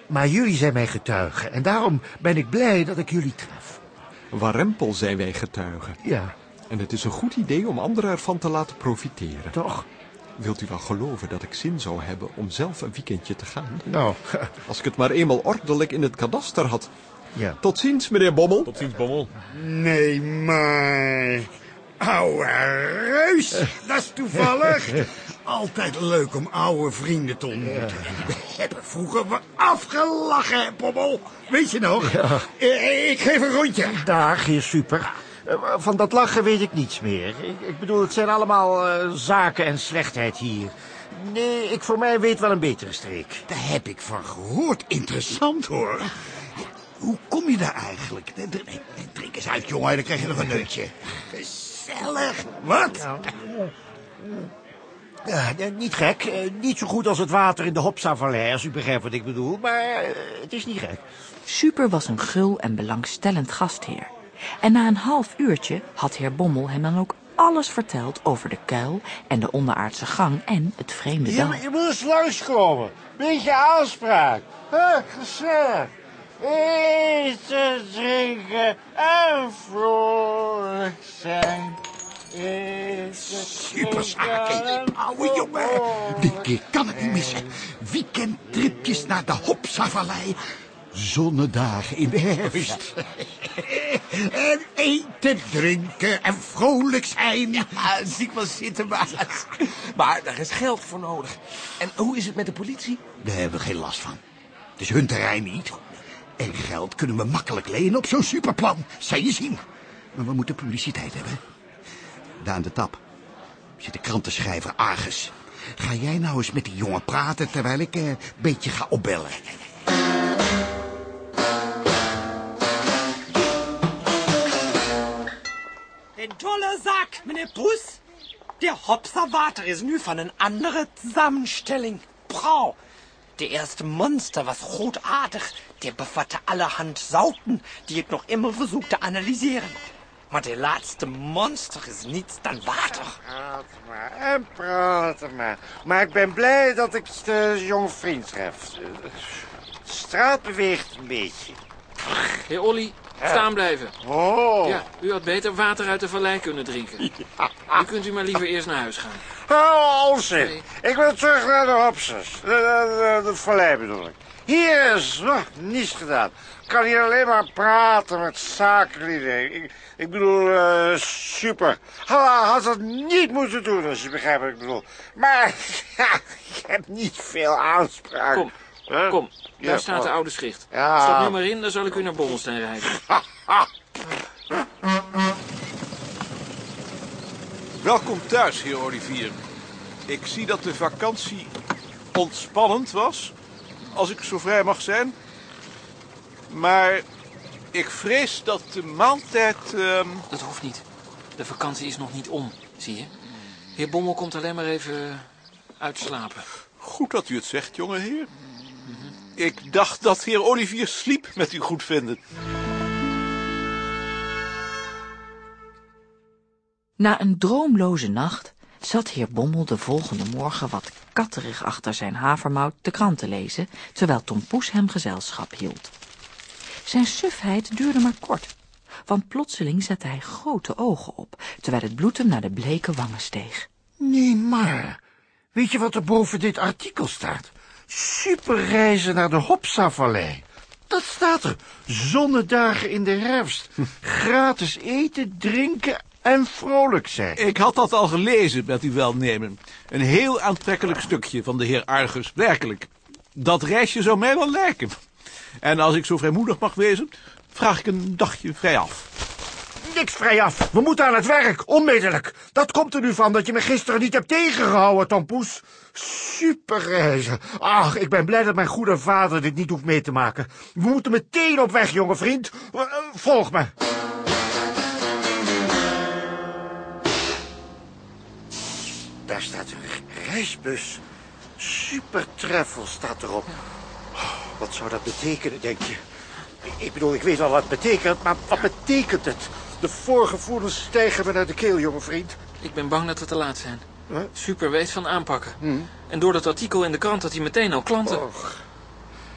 D: Maar jullie zijn mijn getuigen en daarom ben ik blij dat ik jullie tref.
O: Warempel zijn wij getuigen.
D: Ja.
O: En het is een goed idee om anderen ervan te laten profiteren.
D: Toch?
O: Wilt u wel geloven dat ik zin zou hebben om zelf een weekendje te gaan?
D: Nou.
O: Als ik het maar eenmaal ordelijk in het kadaster had.
D: Ja.
O: Tot ziens, meneer Bommel.
N: Tot ziens, Bommel.
D: Nee, maar... Ouwe reus, dat is toevallig. [laughs] Altijd leuk om oude vrienden te ontmoeten. We hebben vroeger wat afgelachen, hè, Pommel. Weet je nog? Eh, Ik geef een rondje. Dag, heer Super. Eh, Van dat lachen weet ik niets meer. Ik, ik bedoel, het zijn allemaal eh, zaken en slechtheid hier. Nee, ik voor mij weet wel een betere streek.
J: Daar heb ik van gehoord. Interessant hoor. Hoe kom je daar eigenlijk? Drink eens uit, jongen, dan krijg je nog een neutje. Gezellig. Wat?
D: Ja, niet gek. Eh, niet zo goed als het water in de Hopsa-vallei, als u begrijpt wat ik bedoel. Maar eh, het is niet gek.
B: Super was een gul en belangstellend gastheer. En na een half uurtje had heer Bommel hem dan ook alles verteld over de kuil en de onderaardse gang en het vreemde dal.
D: Je, je moet eens langskomen. Beetje aanspraak. Huh, gezellig. Eten, drinken en vrolijk zijn. Eten,
J: Superzaken, ouwe jongen. Dit keer kan het niet missen. Weekendtripjes naar de Hopsa-vallei. Zonnedagen in de herfst. [laughs] en eten, drinken en vrolijk zijn.
K: Ja, zie maar zitten, baas. Maar daar is geld voor nodig. En hoe is het met de politie?
J: Daar hebben we geen last van. Het is hun terrein niet. En geld kunnen we makkelijk lenen op zo'n superplan. Zal je zien. Maar we moeten publiciteit hebben. Daar aan de tap zit de krantenschrijver Argus. Ga jij nou eens met die jongen praten terwijl ik een beetje ga opbellen.
M: Een tolle zaak, meneer Poes. Der Hopserwater is nu van een andere samenstelling. Brau. Der erste Monster was rotartig. Der bevatte allerhand Sauten, die ik nog immer versuch te analyseren. Maar der laatste Monster is niets dan water.
D: Praat maar en praat maar. Maar ik ben blij dat ik de jonge vriend tref. De straat beweegt een beetje.
C: Heer Olly, staan blijven.
D: Oh.
C: Ja, u had beter water uit de vallei kunnen drinken. [laughs] Nu kunt u maar liever eerst naar huis gaan.
D: Oh, onzin. Ik wil terug naar de Hopsers. De, de, de, de vallei bedoel ik. Hier is nog niets gedaan. Ik kan hier alleen maar praten met zakenlieden. Ik, ik bedoel, eh, super. Hij had het niet moeten doen, als je begrijpt wat ik bedoel. Maar, [laughs] ja, ik heb niet veel aanspraak.
C: Kom,
D: Huh?
C: kom. Daar
D: Ja,
C: staat de
D: wat?
C: oude schrift.
D: Ja.
C: Stap nu maar in, dan zal ik u naar Bommelstein rijden. [laughs]
U: Welkom thuis, heer Olivier. Ik zie dat de vakantie ontspannend was, als ik zo vrij mag zijn. Maar ik vrees dat de maaltijd... ehm,
C: Dat hoeft niet. De vakantie is nog niet om, zie je. Heer Bommel komt alleen maar even uitslapen.
U: Goed dat u het zegt, jongeheer. Ik dacht dat heer Olivier sliep met uw goedvinden.
B: Na een droomloze nacht zat heer Bommel de volgende morgen wat katterig achter zijn havermout de krant te lezen, terwijl Tom Poes hem gezelschap hield. Zijn sufheid duurde maar kort, want plotseling zette hij grote ogen op, terwijl het bloed hem naar de bleke wangen steeg.
D: Nee, maar. Weet je wat er boven dit artikel staat? Superreizen naar de Hopsa-vallei. Dat staat er. Zonnedagen in de herfst. Gratis eten, drinken en vrolijk zijn.
U: Ik had dat al gelezen, met uw welnemen. Een heel aantrekkelijk stukje van de heer Argus, werkelijk. Dat reisje zou mij wel lijken. En als ik zo vrijmoedig mag wezen, vraag ik een dagje vrij af.
D: Niks vrij af. We moeten aan het werk, onmiddellijk. Dat komt er nu van dat je me gisteren niet hebt tegengehouden, Tom Poes. Superreizen. Ach, ik ben blij dat mijn goede vader dit niet hoeft mee te maken. We moeten meteen op weg, jonge vriend. Eh, eh, Volg me. Daar staat een reisbus. Supertreffel staat erop. Wat zou dat betekenen, denk je? Ik- bedoel, ik weet wel wat het betekent, maar wat betekent het? De voorgevoelens stijgen me naar de keel, jonge vriend.
C: Ik ben bang dat we te laat zijn. Super weet van aanpakken. En door dat artikel in de krant had hij meteen al klanten.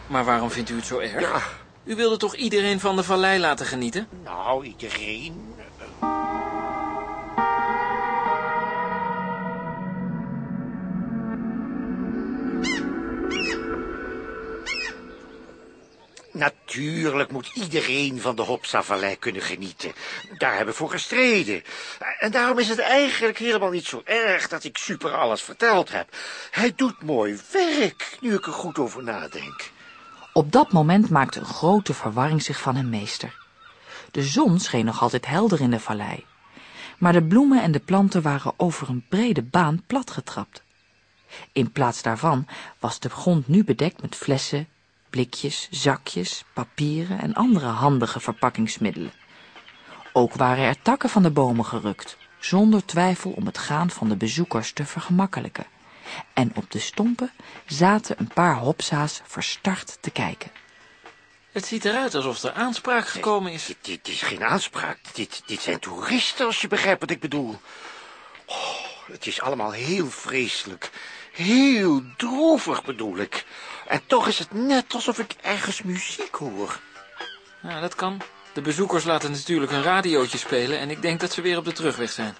C: Maar waarom vindt u het zo erg? U wilde toch iedereen van de vallei laten genieten?
D: Nou, iedereen. Natuurlijk moet iedereen van de Hopsa-vallei kunnen genieten. Daar hebben we voor gestreden. En daarom is het eigenlijk helemaal niet zo erg dat ik Super alles verteld heb. Hij doet mooi werk, nu ik er goed over nadenk.
B: Op dat moment maakte een grote verwarring zich van hem meester. De zon scheen nog altijd helder in de vallei, maar de bloemen en de planten waren over een brede baan platgetrapt. In plaats daarvan was de grond nu bedekt met flessen, blikjes, zakjes, papieren en andere handige verpakkingsmiddelen. Ook waren er takken van de bomen gerukt, zonder twijfel om het gaan van de bezoekers te vergemakkelijken. En op de stompen zaten een paar hopsa's verstard te kijken.
C: Het ziet eruit alsof er aanspraak gekomen is.
R: Dit, dit is geen aanspraak. Dit, dit zijn toeristen, als je begrijpt wat ik bedoel. Oh, het is allemaal heel vreselijk. Heel droevig bedoel ik. En toch is het net alsof ik ergens muziek hoor.
C: Ja, dat kan. De bezoekers laten natuurlijk een radiootje spelen en ik denk dat ze weer op de terugweg zijn.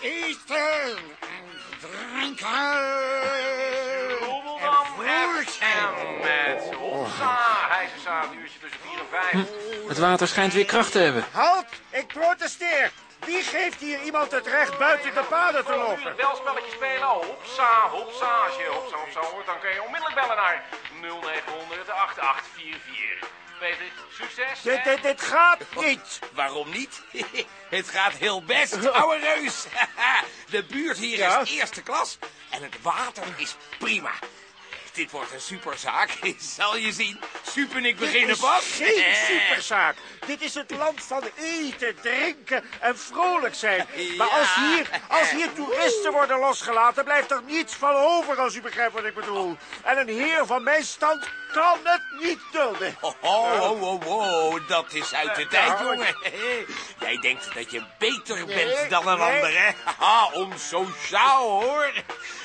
D: Eten en drinken.
U: En zijn met Hopsa. Hij is een uurtje tussen 4 en 5.
C: Hm, het water schijnt weer kracht te hebben.
D: Halt, ik protesteer. Wie geeft hier iemand het recht buiten de paden te
U: Wil
D: lopen?
U: je het belspelletje spelen? Hopsa, hopsa. Als je hopsa, hopsa hoort, dan kun je onmiddellijk bellen naar 0900 8844. Peter, succes.
D: Dit, dit, dit gaat niet. [laughs]
E: Waarom niet? [laughs] het gaat heel best, [laughs] ouwe reus. De buurt hier
D: Ja?
E: is eerste klas en het water is prima. Dit wordt een superzaak, [laughs] zal je zien. Super en ik
D: Dit
E: beginnen
D: is
E: pas.
D: geen superzaak. Dit is het land van eten, drinken en vrolijk zijn. [laughs] Maar als hier, als hier toeristen worden losgelaten, blijft er niets van over, als u begrijpt wat ik bedoel. En een heer van mijn stand kan het niet dulden.
E: Oh, oh, oh, oh, dat is uit de
D: Ja,
E: tijd, jongen. [laughs] Jij denkt dat je beter bent dan een ander, hè? Haha, onsociaal, hoor.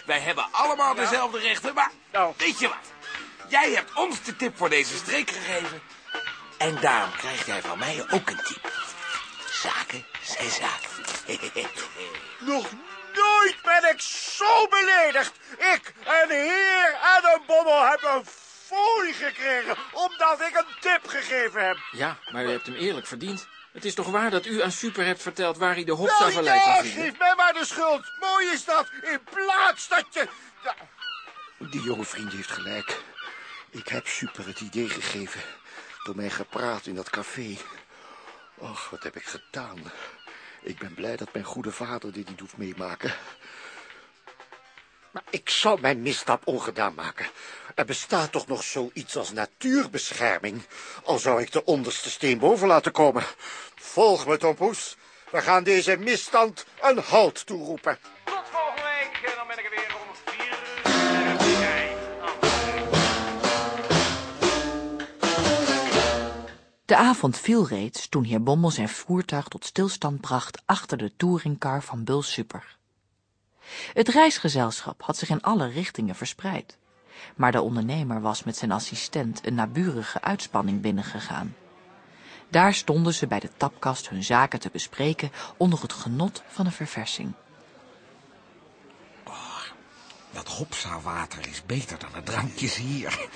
E: Wij hebben allemaal
D: Ja.
E: dezelfde rechten, maar
D: Nou.
E: weet je wat? Jij hebt ons de tip voor deze streek gegeven. En daarom krijgt jij van mij ook een tip. Zaken zijn zaken. [laughs]
D: Nog nooit ben ik zo beledigd. Ik, een heer en een bommel, heb een fooi gekregen omdat ik een tip gegeven heb.
C: Ja, maar u hebt hem eerlijk verdiend. Het is toch waar dat u aan Super hebt verteld waar hij de Hofsa-vallei
D: ja,
C: kan vinden?
D: geef mij maar de schuld. Mooi is dat, in plaats dat je... Ja.
R: Die jonge vriend heeft gelijk. Ik heb Super het idee gegeven. Door mij gepraat in dat café. Och, wat heb ik gedaan. Ik ben blij dat mijn goede vader dit niet hoeft meemaken. Maar ik zal mijn misstap ongedaan maken. Er bestaat toch nog zoiets als natuurbescherming. Al zou ik de onderste steen boven laten komen. Volg me, Tompoes. We gaan deze misstand een halt toeroepen.
U: Tot volgende week. En dan ben ik er weer om 4 uur. Jij.
B: De avond viel reeds toen heer Bommel zijn voertuig tot stilstand bracht achter de touringcar van Bul Super. Het reisgezelschap had zich in alle richtingen verspreid, maar de ondernemer was met zijn assistent een naburige uitspanning binnengegaan. Daar stonden ze bij de tapkast hun zaken te bespreken onder het genot van een verversing.
J: Dat hopsa-water is beter dan de drankjes hier.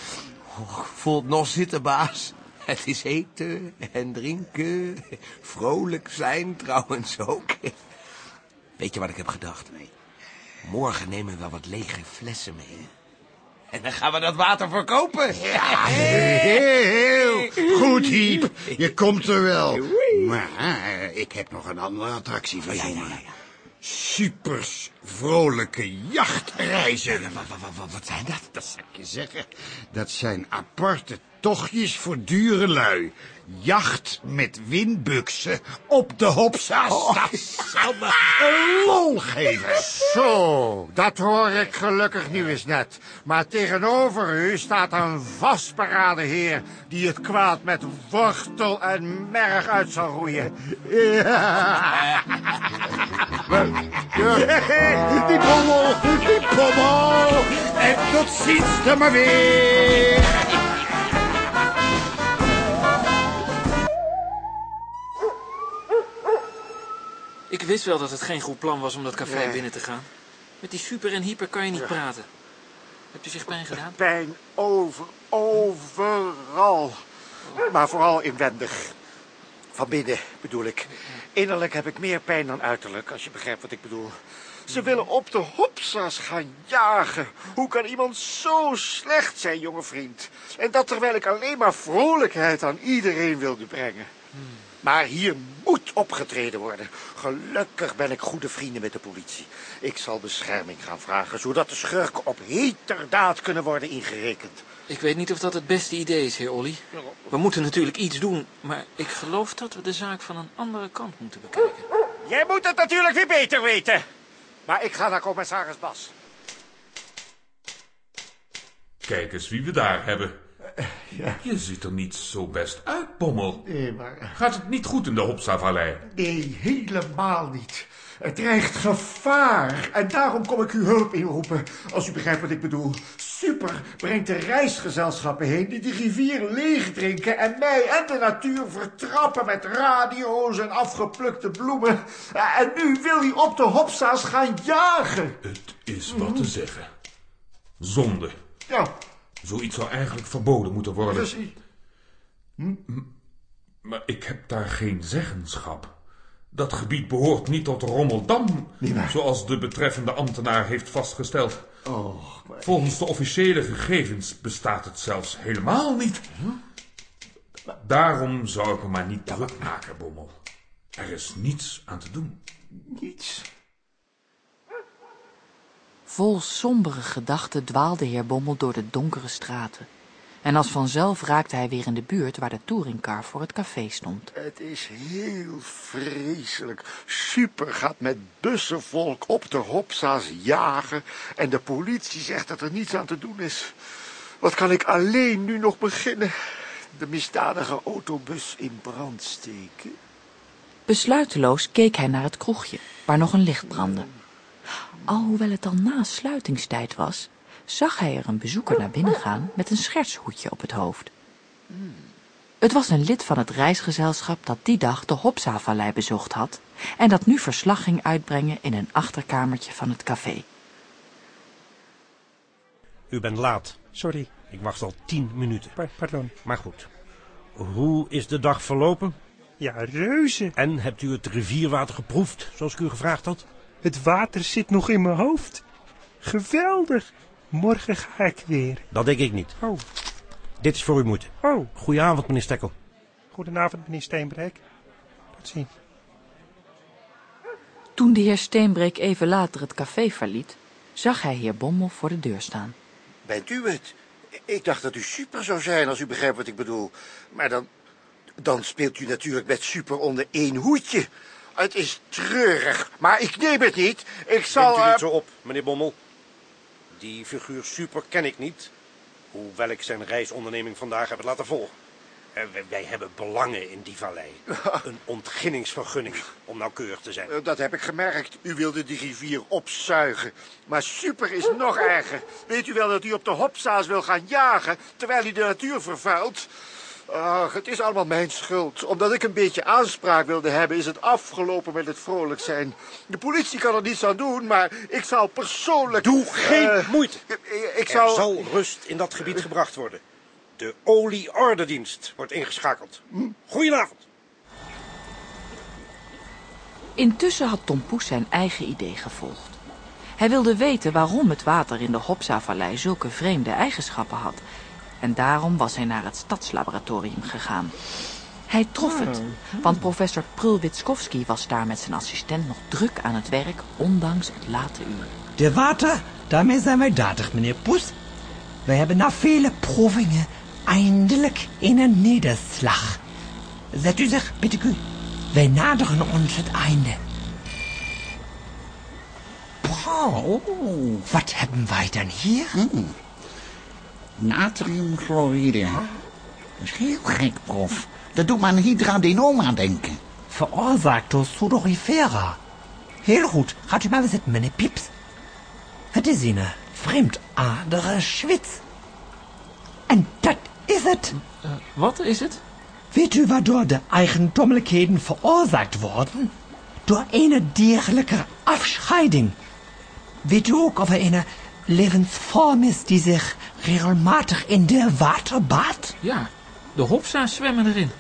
J: Oh, voelt nog zitten, baas. Het is eten en drinken. Vrolijk zijn trouwens ook. Weet je wat ik heb gedacht? Morgen nemen we wel wat lege flessen mee. En dan gaan we dat water verkopen.
V: Ja, heel goed, Hiep. Je komt er wel. Maar ik heb nog een andere attractie verzonnen. Supers vrolijke jachtreizen.
J: Wat, wat zijn dat?
V: Dat zal ik je zeggen. Dat zijn aparte tochtjes voor dure lui. Jacht met windbuksen op de hopsa's. dat zal me een lol geven.
D: Zo, dat hoor ik gelukkig nu eens net. Maar tegenover u staat een vastberaden heer... die het kwaad met wortel en merg uit zal roeien. Ja. [laughs]
V: Die pommel, die pommel. En tot ziens dan maar weer.
C: Ik wist wel dat het geen goed plan was om dat café
D: Nee.
C: binnen te gaan. Met die super en hyper kan je niet praten. Hebt u zich pijn gedaan?
D: Pijn over, overal. Maar vooral inwendig. Van binnen bedoel ik. Innerlijk heb ik meer pijn dan uiterlijk, als je begrijpt wat ik bedoel. Ze willen op de hopsa's gaan jagen. Hoe kan iemand zo slecht zijn, jonge vriend? En dat terwijl ik alleen maar vrolijkheid aan iedereen wilde brengen. Maar hier moet opgetreden worden. Gelukkig ben ik goede vrienden met de politie. Ik zal bescherming gaan vragen, zodat de schurken op heterdaad kunnen worden ingerekend.
C: Ik weet niet of dat het beste idee is, heer Olly. We moeten natuurlijk iets doen, maar ik geloof dat we de zaak van een andere kant moeten bekijken.
D: Jij moet het natuurlijk weer beter weten. Maar ik ga naar commissaris Bas.
N: Kijk eens wie we daar hebben. Je ziet er niet zo best uit, Bommel.
V: Nee, maar...
N: Gaat het niet goed in de Hopsa-vallei?
D: Nee, helemaal niet. Er dreigt gevaar. En daarom kom ik uw hulp inroepen, als u begrijpt wat ik bedoel. Super brengt de reisgezelschappen heen die de rivier leegdrinken... en mij en de natuur vertrappen met radio's en afgeplukte bloemen. En nu wil hij op de hopsa's gaan jagen.
N: Het is wat te zeggen. Zonde.
D: Ja.
N: Zoiets zou eigenlijk verboden moeten worden.
D: Precies.
N: M- Maar ik heb daar geen zeggenschap. Dat gebied behoort niet tot Rommeldam, zoals de betreffende ambtenaar heeft vastgesteld.
D: Oh,
N: Volgens de officiële gegevens bestaat het zelfs helemaal niet. Daarom zou ik me maar niet druk maken, Bommel. Er is niets aan te doen.
D: Niets?
B: Vol sombere gedachten dwaalde heer Bommel door de donkere straten. En als vanzelf raakte hij weer in de buurt waar de touringcar voor het café stond.
R: Het is heel vreselijk. Super gaat met bussenvolk op de hopsa's jagen... en de politie zegt dat er niets aan te doen is. Wat kan ik alleen nu nog beginnen? De misdadige autobus in brand steken?
B: Besluiteloos keek hij naar het kroegje, waar nog een licht brandde. Alhoewel het al na sluitingstijd was, zag hij er een bezoeker naar binnen gaan met een schertshoedje op het hoofd. Het was een lid van het reisgezelschap dat die dag de Hopsa-vallei bezocht had en dat nu verslag ging uitbrengen in een achterkamertje van het café.
I: U bent laat.
W: Sorry.
I: Ik wacht al tien minuten.
W: pardon.
I: Maar goed. Hoe is de dag verlopen?
W: Ja, reuze.
I: En hebt u het rivierwater geproefd, zoals ik u gevraagd had?
W: Het water zit nog in mijn hoofd. Geweldig. Morgen ga ik weer.
I: Dat denk ik niet.
W: Oh.
I: Dit is voor uw moeite.
W: Oh.
I: Goedenavond, meneer Stekkel.
W: Goedenavond, meneer Steenbrek. Tot ziens.
B: Toen de heer Steenbreek even later het café verliet, zag hij heer Bommel voor de deur staan.
R: Bent u het? Ik dacht dat u super zou zijn, als u begrijpt wat ik bedoel. Maar dan, dan speelt u natuurlijk met super onder één hoedje. Het is treurig, maar ik neem het niet. Ik zal...
I: Neemt u
R: eh,
I: niet zo op, meneer Bommel. Die figuur Super ken ik niet. Hoewel ik zijn reisonderneming vandaag heb laten volgen. En wij, hebben belangen in die vallei. [laughs] Een ontginningsvergunning, om nauwkeurig te zijn.
R: eh, Dat heb ik gemerkt. U wilde die rivier opzuigen. Maar super is nog erger. Weet u wel dat u op de hopsa's wil gaan jagen... terwijl u de natuur vervuilt? Ach, het is allemaal mijn schuld. Omdat ik een beetje aanspraak wilde hebben... is het afgelopen met het vrolijk zijn. De politie kan er niets aan doen, maar ik zal persoonlijk...
I: Doe geen
R: eh,
I: moeite.
R: Ik zal...
I: Er zal rust in dat gebied gebracht worden. De olieordendienst wordt ingeschakeld. Goedenavond.
B: Intussen had Tom Poes zijn eigen idee gevolgd. Hij wilde weten waarom het water in de Hopsa-vallei zulke vreemde eigenschappen had. En daarom was hij naar het stadslaboratorium gegaan. Hij trof het, want professor Prul-Witskowski was daar met zijn assistent nog druk aan het werk, ondanks het late uur.
M: De water, daarmee zijn wij dadig, meneer Poes. Wij hebben na vele provingen eindelijk een nederslag. Zet u zich, bid ik u. Wij naderen ons het einde. Paul, wat hebben wij dan hier?
J: Natriumchloride. Dat is heel gek, prof. Dat doet me aan hydradenoma denken.
M: Veroorzaakt door sudorifera. Heel goed, gaat u maar zitten, meneer Pieps. Het is een vreemdaardige schwits. En dat is het.
C: wat is het?
M: Weet u waardoor de eigendommelijkheden veroorzaakt worden? Door een dierlijke afscheiding. Weet u ook of er een levensvorm is die zich regelmatig in de water baat?
C: Ja, de hopsa's zwemmen erin.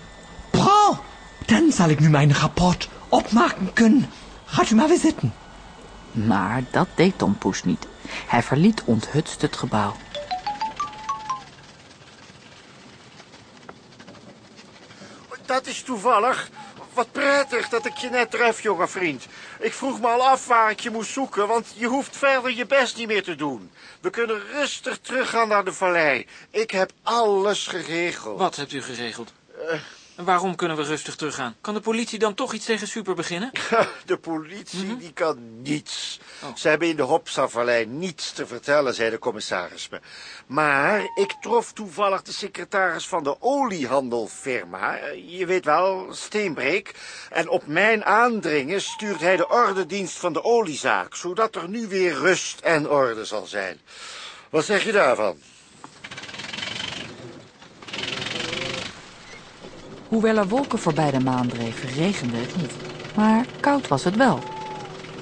M: Paul, dan zal ik nu mijn rapport opmaken kunnen. Gaat u maar weer zitten.
B: Maar dat deed Tom Poes niet. Hij verliet onthutst het gebouw.
R: Dat is toevallig. Wat prettig dat ik je net tref, jonge vriend. Ik vroeg me al af waar ik je moest zoeken, want je hoeft verder je best niet meer te doen. We kunnen rustig teruggaan naar de vallei. Ik heb alles geregeld.
C: Wat hebt u geregeld?
R: Eh,
C: En waarom kunnen we rustig teruggaan? Kan de politie dan toch iets tegen Super beginnen? [laughs]
D: De politie die kan niets. Ze hebben in de Hopsa-vallei niets te vertellen, zei de commissaris me. Maar ik trof toevallig de secretaris van de oliehandelfirma. eh, Je weet wel, Steenbreek. En op mijn aandringen stuurt hij de ordendienst van de oliezaak... zodat er nu weer rust en orde zal zijn. Wat zeg je daarvan?
B: Hoewel er wolken voorbij de maan dreven, regende het niet. Maar koud was het wel.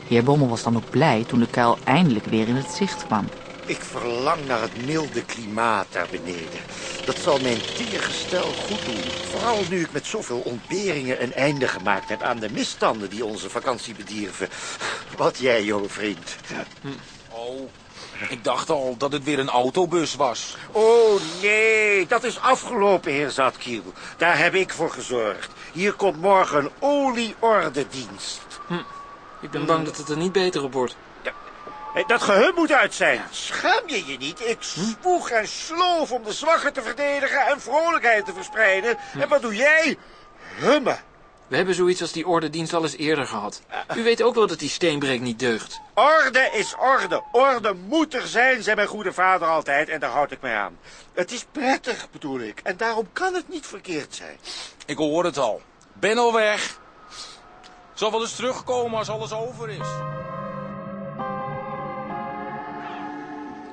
B: Heer Bommel was dan ook blij toen de kuil eindelijk weer in het zicht kwam.
D: Ik verlang naar het milde klimaat daar beneden. Dat zal mijn teergestel goed doen. Vooral nu ik met zoveel ontberingen een einde gemaakt heb aan de misstanden die onze vakantie bedierven. Wat jij, jonge vriend.
E: Oh, ik dacht al dat het weer een autobus was.
D: Oh, nee, dat is afgelopen, heer Zatkiel. Daar heb ik voor gezorgd. Hier komt morgen een olieordedienst.
C: Hm. Ik ben bang dat het er niet beter op wordt.
D: Hé, Dat gehum moet uit zijn. Schaam je je niet? Ik spoeg en sloof om de zwakken te verdedigen en vrolijkheid te verspreiden. En wat doe jij? Hummen.
C: We hebben zoiets als die ordedienst al eens eerder gehad. U weet ook wel dat die steenbreek niet deugt.
D: Orde is orde. Orde moet er zijn, zei mijn goede vader altijd. En daar houd ik mij aan. Het is prettig, bedoel ik. En daarom kan het niet verkeerd zijn.
E: Ik hoor het al. Ben al weg. Zal wel eens terugkomen als alles over is.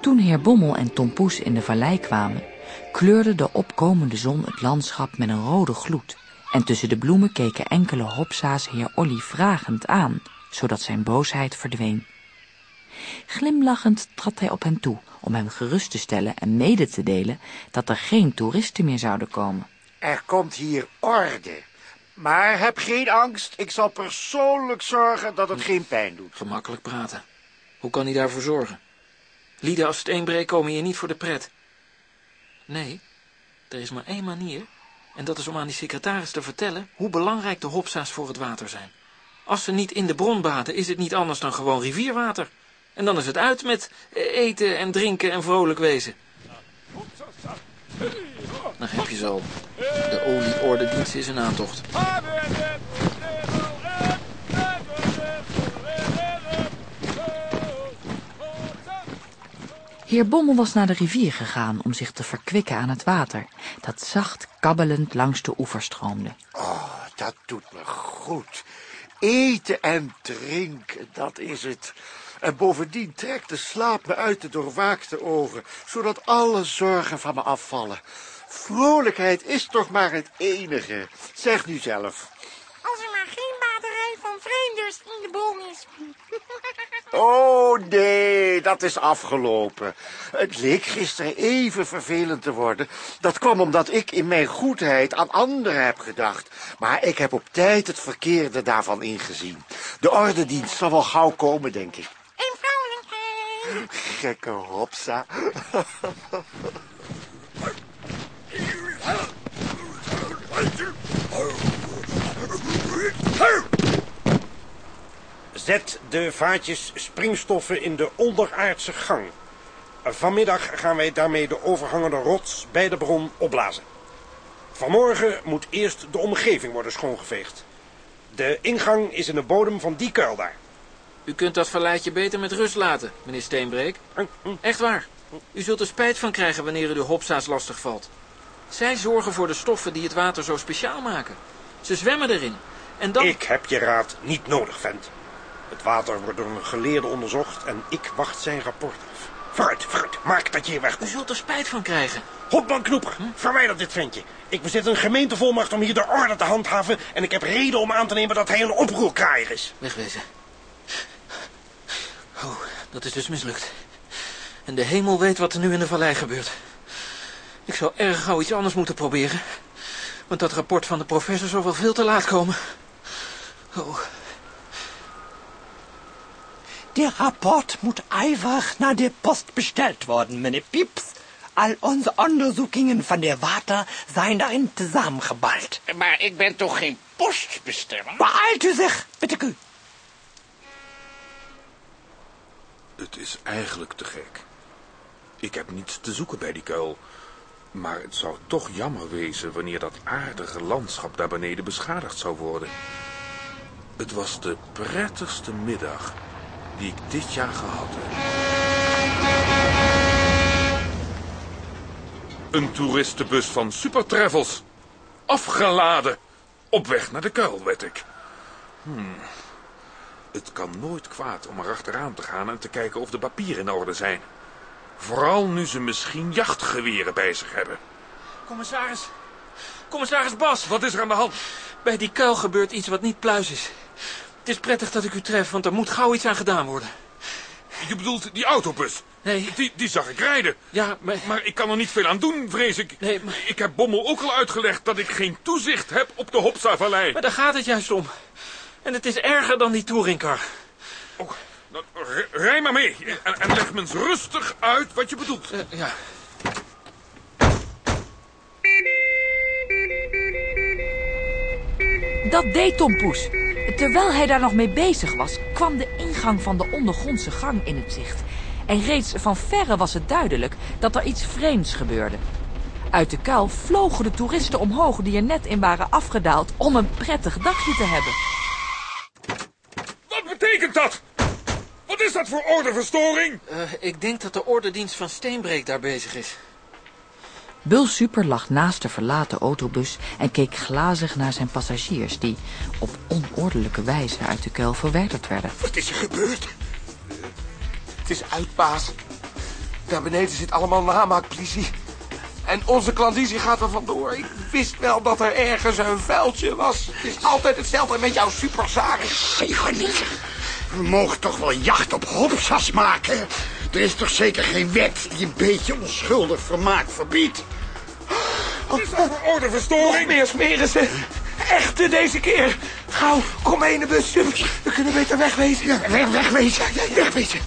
B: Toen heer Bommel en Tom Poes in de vallei kwamen, kleurde de opkomende zon het landschap met een rode gloed. En tussen de bloemen keken enkele hopsa's heer Olly vragend aan, zodat zijn boosheid verdween. Glimlachend trad hij op hen toe om hem gerust te stellen en mede te delen dat er geen toeristen meer zouden komen.
D: Er komt hier orde. Maar heb geen angst. Ik zal persoonlijk zorgen dat het geen pijn doet.
C: Gemakkelijk praten. Hoe kan hij daarvoor zorgen? Lieden als steenbreek komen hier niet voor de pret. Nee, er is maar één manier. En dat is om aan die secretaris te vertellen hoe belangrijk de hopsa's voor het water zijn. Als ze niet in de bron baden, is het niet anders dan gewoon rivierwater. En dan is het uit met eten en drinken en vrolijk wezen. Dan heb je al. De olieordedienst is een aantocht.
B: Heer Bommel was naar de rivier gegaan om zich te verkwikken aan het water, dat zacht kabbelend langs de oever stroomde.
D: Oh, dat doet me goed. Eten en drinken, dat is het. En bovendien trekt de slaap me uit de doorwaakte ogen, zodat alle zorgen van me afvallen. Vrolijkheid is toch maar het enige. Zeg nu zelf.
G: Als er maar geen batterij van vreemders in de boom [laughs]
D: Oh nee, dat is afgelopen. Het leek gisteren even vervelend te worden. Dat kwam omdat ik in mijn goedheid aan anderen heb gedacht. Maar ik heb op tijd het verkeerde daarvan ingezien. De ordedienst zal wel gauw komen, denk ik.
G: En vrolijkheid.
D: Gekke hopsa. [laughs]
I: Zet de vaatjes springstoffen in de onderaardse gang. Vanmiddag gaan wij daarmee de overhangende rots bij de bron opblazen. Vanmorgen moet eerst de omgeving worden schoongeveegd. De ingang is in de bodem van die kuil daar.
C: U kunt dat verleidje beter met rust laten, meneer Steenbreek. Echt waar. U zult er spijt van krijgen wanneer u de hopsa's lastig valt. Zij zorgen voor de stoffen die het water zo speciaal maken. Ze zwemmen erin. En dan...
I: Ik heb je raad niet nodig, vent. Het water wordt door een geleerde onderzocht en ik wacht zijn rapport af. Vooruit, vooruit, maak dat je hier weg
C: U zult er spijt van krijgen.
I: Hopman Knoeper, verwijder dit ventje. Ik bezit een gemeentevolmacht om hier de orde te handhaven... en ik heb reden om aan te nemen dat hij een oproerkraaier is.
C: Wegwezen. Oh, dat is dus mislukt. En de hemel weet wat er nu in de vallei gebeurt. Ik zal erg gauw iets anders moeten proberen. Want dat rapport van de professor zal wel veel te laat komen. Oh,
M: Der Rapport moet einfach naar de post bestellt worden, meneer Pieps. Al onze onderzoekingen van de water zijn daarin zusammengeballt.
T: Maar ik ben toch geen postbesteller?
M: Beeilt u zich, bitte u.
E: Het is eigenlijk te gek. Ik heb niets te zoeken bij die kuil.
N: Maar het zou toch jammer wezen wanneer dat aardige landschap daar beneden beschadigd zou worden. Het was de prettigste middag die ik dit jaar gehad heb. Een toeristenbus van Supertravels. Afgeladen. Op weg naar de kuil, werd ik. Hmm. Het kan nooit kwaad om erachteraan te gaan en te kijken of de papieren in orde zijn. Vooral nu ze misschien jachtgeweren bij zich hebben.
C: Commissaris. Commissaris Bas.
N: Wat is er aan de hand?
C: Bij die kuil gebeurt iets wat niet pluis is. Het is prettig dat ik u tref, want er moet gauw iets aan gedaan worden.
N: Je bedoelt die autobus?
C: Nee.
N: Die, die zag ik rijden.
C: Ja, maar...
N: Maar ik kan er niet veel aan doen, vrees ik.
C: Nee, maar...
N: Ik heb Bommel ook al uitgelegd dat ik geen toezicht heb op de Hopsa-vallei.
C: Maar daar gaat het juist om. En het is erger dan die touringcar.
N: Oh, dan r- rij maar mee. En, en leg me eens rustig uit wat je bedoelt.
C: Uh, ja.
B: Dat deed Tom Poes. Terwijl hij daar nog mee bezig was, kwam de ingang van de ondergrondse gang in het zicht. En reeds van verre was het duidelijk dat er iets vreemds gebeurde. Uit de kuil vlogen de toeristen omhoog die er net in waren afgedaald om een prettig dagje te hebben.
N: Wat betekent dat? Wat is dat voor ordeverstoring?
C: Uh, ik denk dat de ordendienst van Steenbreek daar bezig is.
B: Bul Super lag naast de verlaten autobus en keek glazig naar zijn passagiers... die op onordelijke wijze uit de kuil verwijderd werden.
R: Wat is er gebeurd? Het is uit, baas. Daar beneden zit allemaal namaakpolitie. En onze klandizie gaat er vandoor. Ik wist wel dat er ergens een vuiltje was. Het is altijd hetzelfde met jouw superzaken.
V: Zeker niet. We mogen toch wel jacht op hopsas maken. Er is toch zeker geen wet die een beetje onschuldig vermaak verbiedt.
N: Wat is dat voor ordeverstoring?
R: Nog meer smeren ze. Echte deze keer. Gauw, kom mee in de bus. We kunnen beter wegwezen.
V: Ja, weg, wegwezen.
R: Ja, ja, ja.
V: Wegwezen.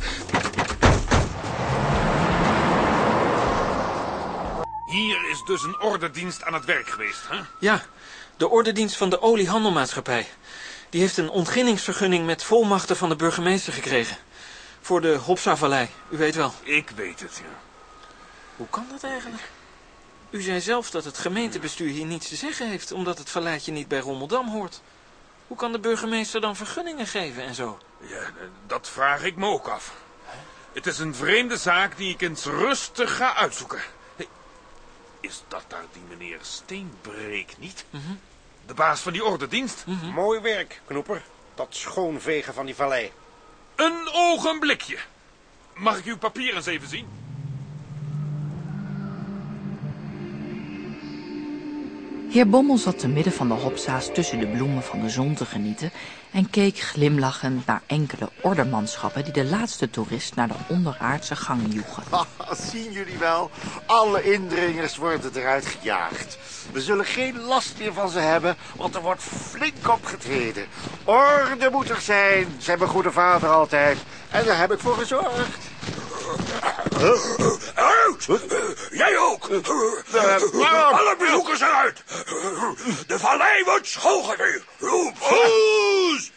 N: Hier is dus een ordendienst aan het werk geweest, hè?
C: Ja, de ordendienst van de oliehandelmaatschappij. Die heeft een ontginningsvergunning met volmachten van de burgemeester gekregen. Voor de Hopsa-vallei, u weet wel.
N: Ik weet het, ja.
C: Hoe kan dat eigenlijk? U zei zelf dat het gemeentebestuur hier niets te zeggen heeft... omdat het valleitje niet bij Rommeldam hoort. Hoe kan de burgemeester dan vergunningen geven en zo?
N: Ja, dat vraag ik me ook af. Het is een vreemde zaak die ik eens rustig ga uitzoeken. Is dat daar die meneer Steenbreek niet?
C: Mm -hmm.
N: De baas van die ordendienst?
K: Mm -hmm. Mooi werk, Knoeper. Dat schoonvegen van die vallei.
N: Een ogenblikje. Mag ik uw papier eens even zien?
B: Heer Bommel zat te midden van de hopsa's tussen de bloemen van de zon te genieten... en keek glimlachend naar enkele ordermanschappen... die de laatste toerist naar de onderaardse gang joegen. [laughs]
R: Zien jullie wel? Alle indringers worden eruit gejaagd. We zullen geen last meer van ze hebben, want er wordt flink opgetreden. Orde moet er zijn, zei mijn goede vader altijd. En daar heb ik voor gezorgd.
E: Jij ook. Alle bezoekers eruit. De vallei wordt schoongeveegd. Poes!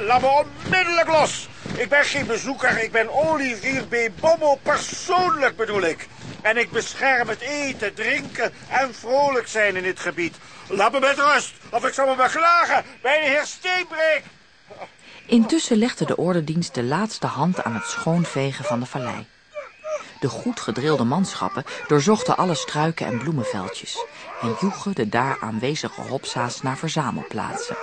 D: Laat me onmiddellijk los. Ik ben geen bezoeker, ik ben Olivier B. Bommel, persoonlijk bedoel ik. En ik bescherm het eten, drinken en vrolijk zijn in dit gebied. Laat me met rust, of ik zal me beklagen bij de heer Steenbreek.
B: Intussen legde de ordendienst de laatste hand aan het schoonvegen van de vallei. De goed gedrilde manschappen doorzochten alle struiken en bloemenveldjes... en joegen de daar aanwezige hopsa's naar verzamelplaatsen.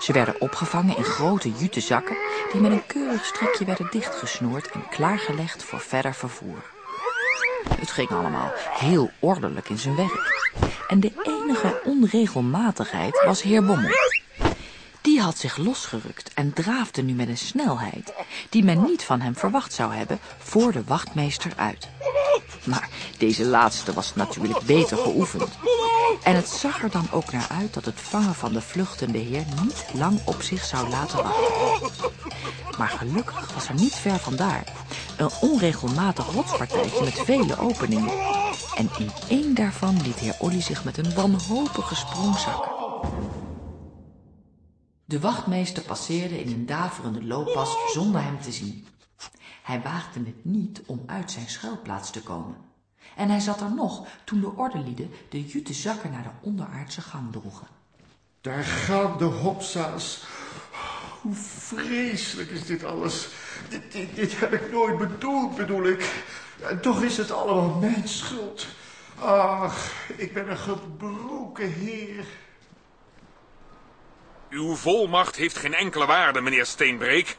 B: Ze werden opgevangen in grote jute zakken... die met een keurig strikje werden dichtgesnoerd en klaargelegd voor verder vervoer. Het ging allemaal heel ordelijk in zijn werk. En de enige onregelmatigheid was heer Bommel. Die had zich losgerukt en draafde nu met een snelheid... die men niet van hem verwacht zou hebben voor de wachtmeester uit. Maar deze laatste was natuurlijk beter geoefend. En het zag er dan ook naar uit dat het vangen van de vluchtende heer... niet lang op zich zou laten wachten. Maar gelukkig was er niet ver vandaar een onregelmatig rotspartijtje met vele openingen. En in één daarvan liet heer Olly zich met een wanhopige sprong zakken. De wachtmeester passeerde in een daverende looppas zonder hem te zien. Hij waagde het niet om uit zijn schuilplaats te komen. En hij zat er nog toen de ordelieden de jute zakken naar de onderaardse gang droegen.
D: Daar gaan de hopsa's. Hoe vreselijk is dit alles. Dit, dit, dit heb ik nooit bedoeld, bedoel ik. En toch is het allemaal mijn schuld. Ach, ik ben een gebroken heer.
N: Uw volmacht heeft geen enkele waarde, meneer Steenbreek.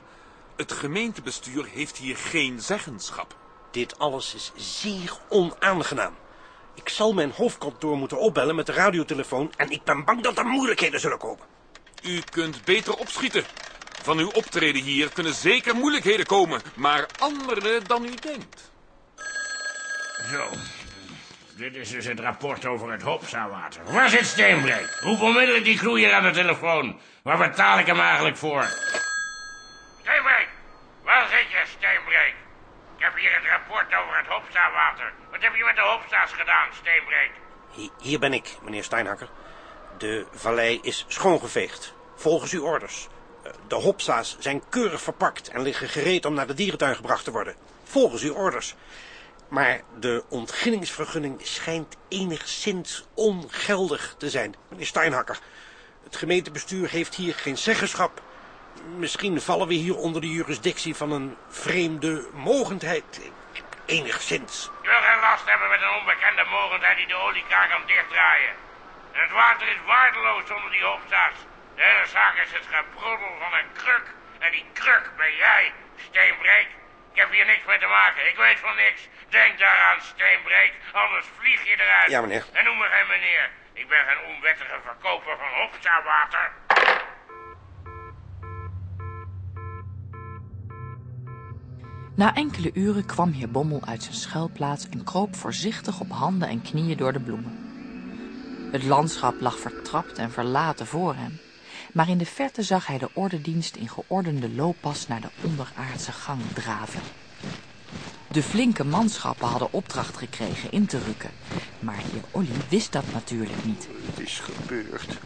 N: Het gemeentebestuur heeft hier geen zeggenschap.
I: Dit alles is zeer onaangenaam. Ik zal mijn hoofdkantoor moeten opbellen met de radiotelefoon... en ik ben bang dat er moeilijkheden zullen komen.
N: U kunt beter opschieten. Van uw optreden hier kunnen zeker moeilijkheden komen, maar andere dan u denkt.
T: Zo. Dit is dus het rapport over het Hopsawater. Waar zit Steenbreek? Roep onmiddellijk die knoeier aan de telefoon. Waar betaal ik hem eigenlijk voor? Steenbreek! Waar zit je, Steenbreek? Ik heb hier het rapport over het Hopsawater. Wat heb je met de Hopsa's gedaan, Steenbreek?
I: Hi- Hier ben ik, meneer Steinhakker. De vallei is schoongeveegd, volgens uw orders. Eh, De hopsa's zijn keurig verpakt en liggen gereed om naar de dierentuin gebracht te worden. Volgens uw orders. Maar de ontginningsvergunning schijnt enigszins ongeldig te zijn, meneer Steinhakker. Het gemeentebestuur heeft hier geen zeggenschap. Misschien vallen we hier onder de jurisdictie van een vreemde mogendheid. Enigszins.
T: Geen last hebben met een onbekende mogendheid die de oliekraan kan dichtdraaien. En het water is waardeloos zonder die Hopsa's. De hele zaak is het gebroedel van een kruk. En die kruk ben jij, Steenbreek. Ik heb hier niks mee te maken. Ik weet van niks. Denk daaraan, Steenbreek. Anders vlieg je eruit.
I: Ja, meneer.
T: En noem me geen meneer. Ik ben geen onwettige verkoper van Hopsa-water.
B: Na enkele uren kwam heer Bommel uit zijn schuilplaats en kroop voorzichtig op handen en knieën door de bloemen. Het landschap lag vertrapt en verlaten voor hem, maar in de verte zag hij de ordendienst in geordende looppas naar de onderaardse gang draven. De flinke manschappen hadden opdracht gekregen in te rukken, maar heer Olly wist dat natuurlijk niet.
X: Het is gebeurd.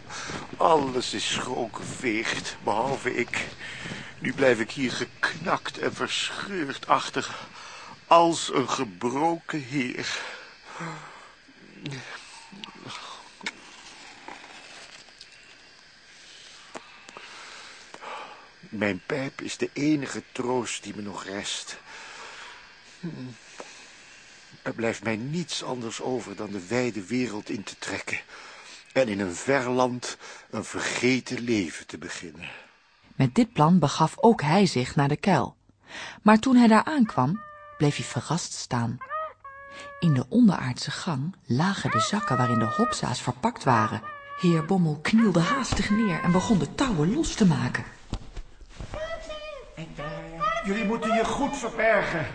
X: Alles is schoongeveegd, behalve ik. Nu blijf ik hier geknakt en verscheurd achter, als een gebroken heer. Mijn pijp is de enige troost die me nog rest. Hm. Er blijft mij niets anders over dan de wijde wereld in te trekken en in een ver land een vergeten leven te beginnen.
B: Met dit plan begaf ook hij zich naar de kuil. Maar toen hij daar aankwam, bleef hij verrast staan. In de onderaardse gang lagen de zakken waarin de hopsa's verpakt waren. Heer Bommel knielde haastig neer en begon de touwen los te maken.
D: Jullie moeten je goed verbergen.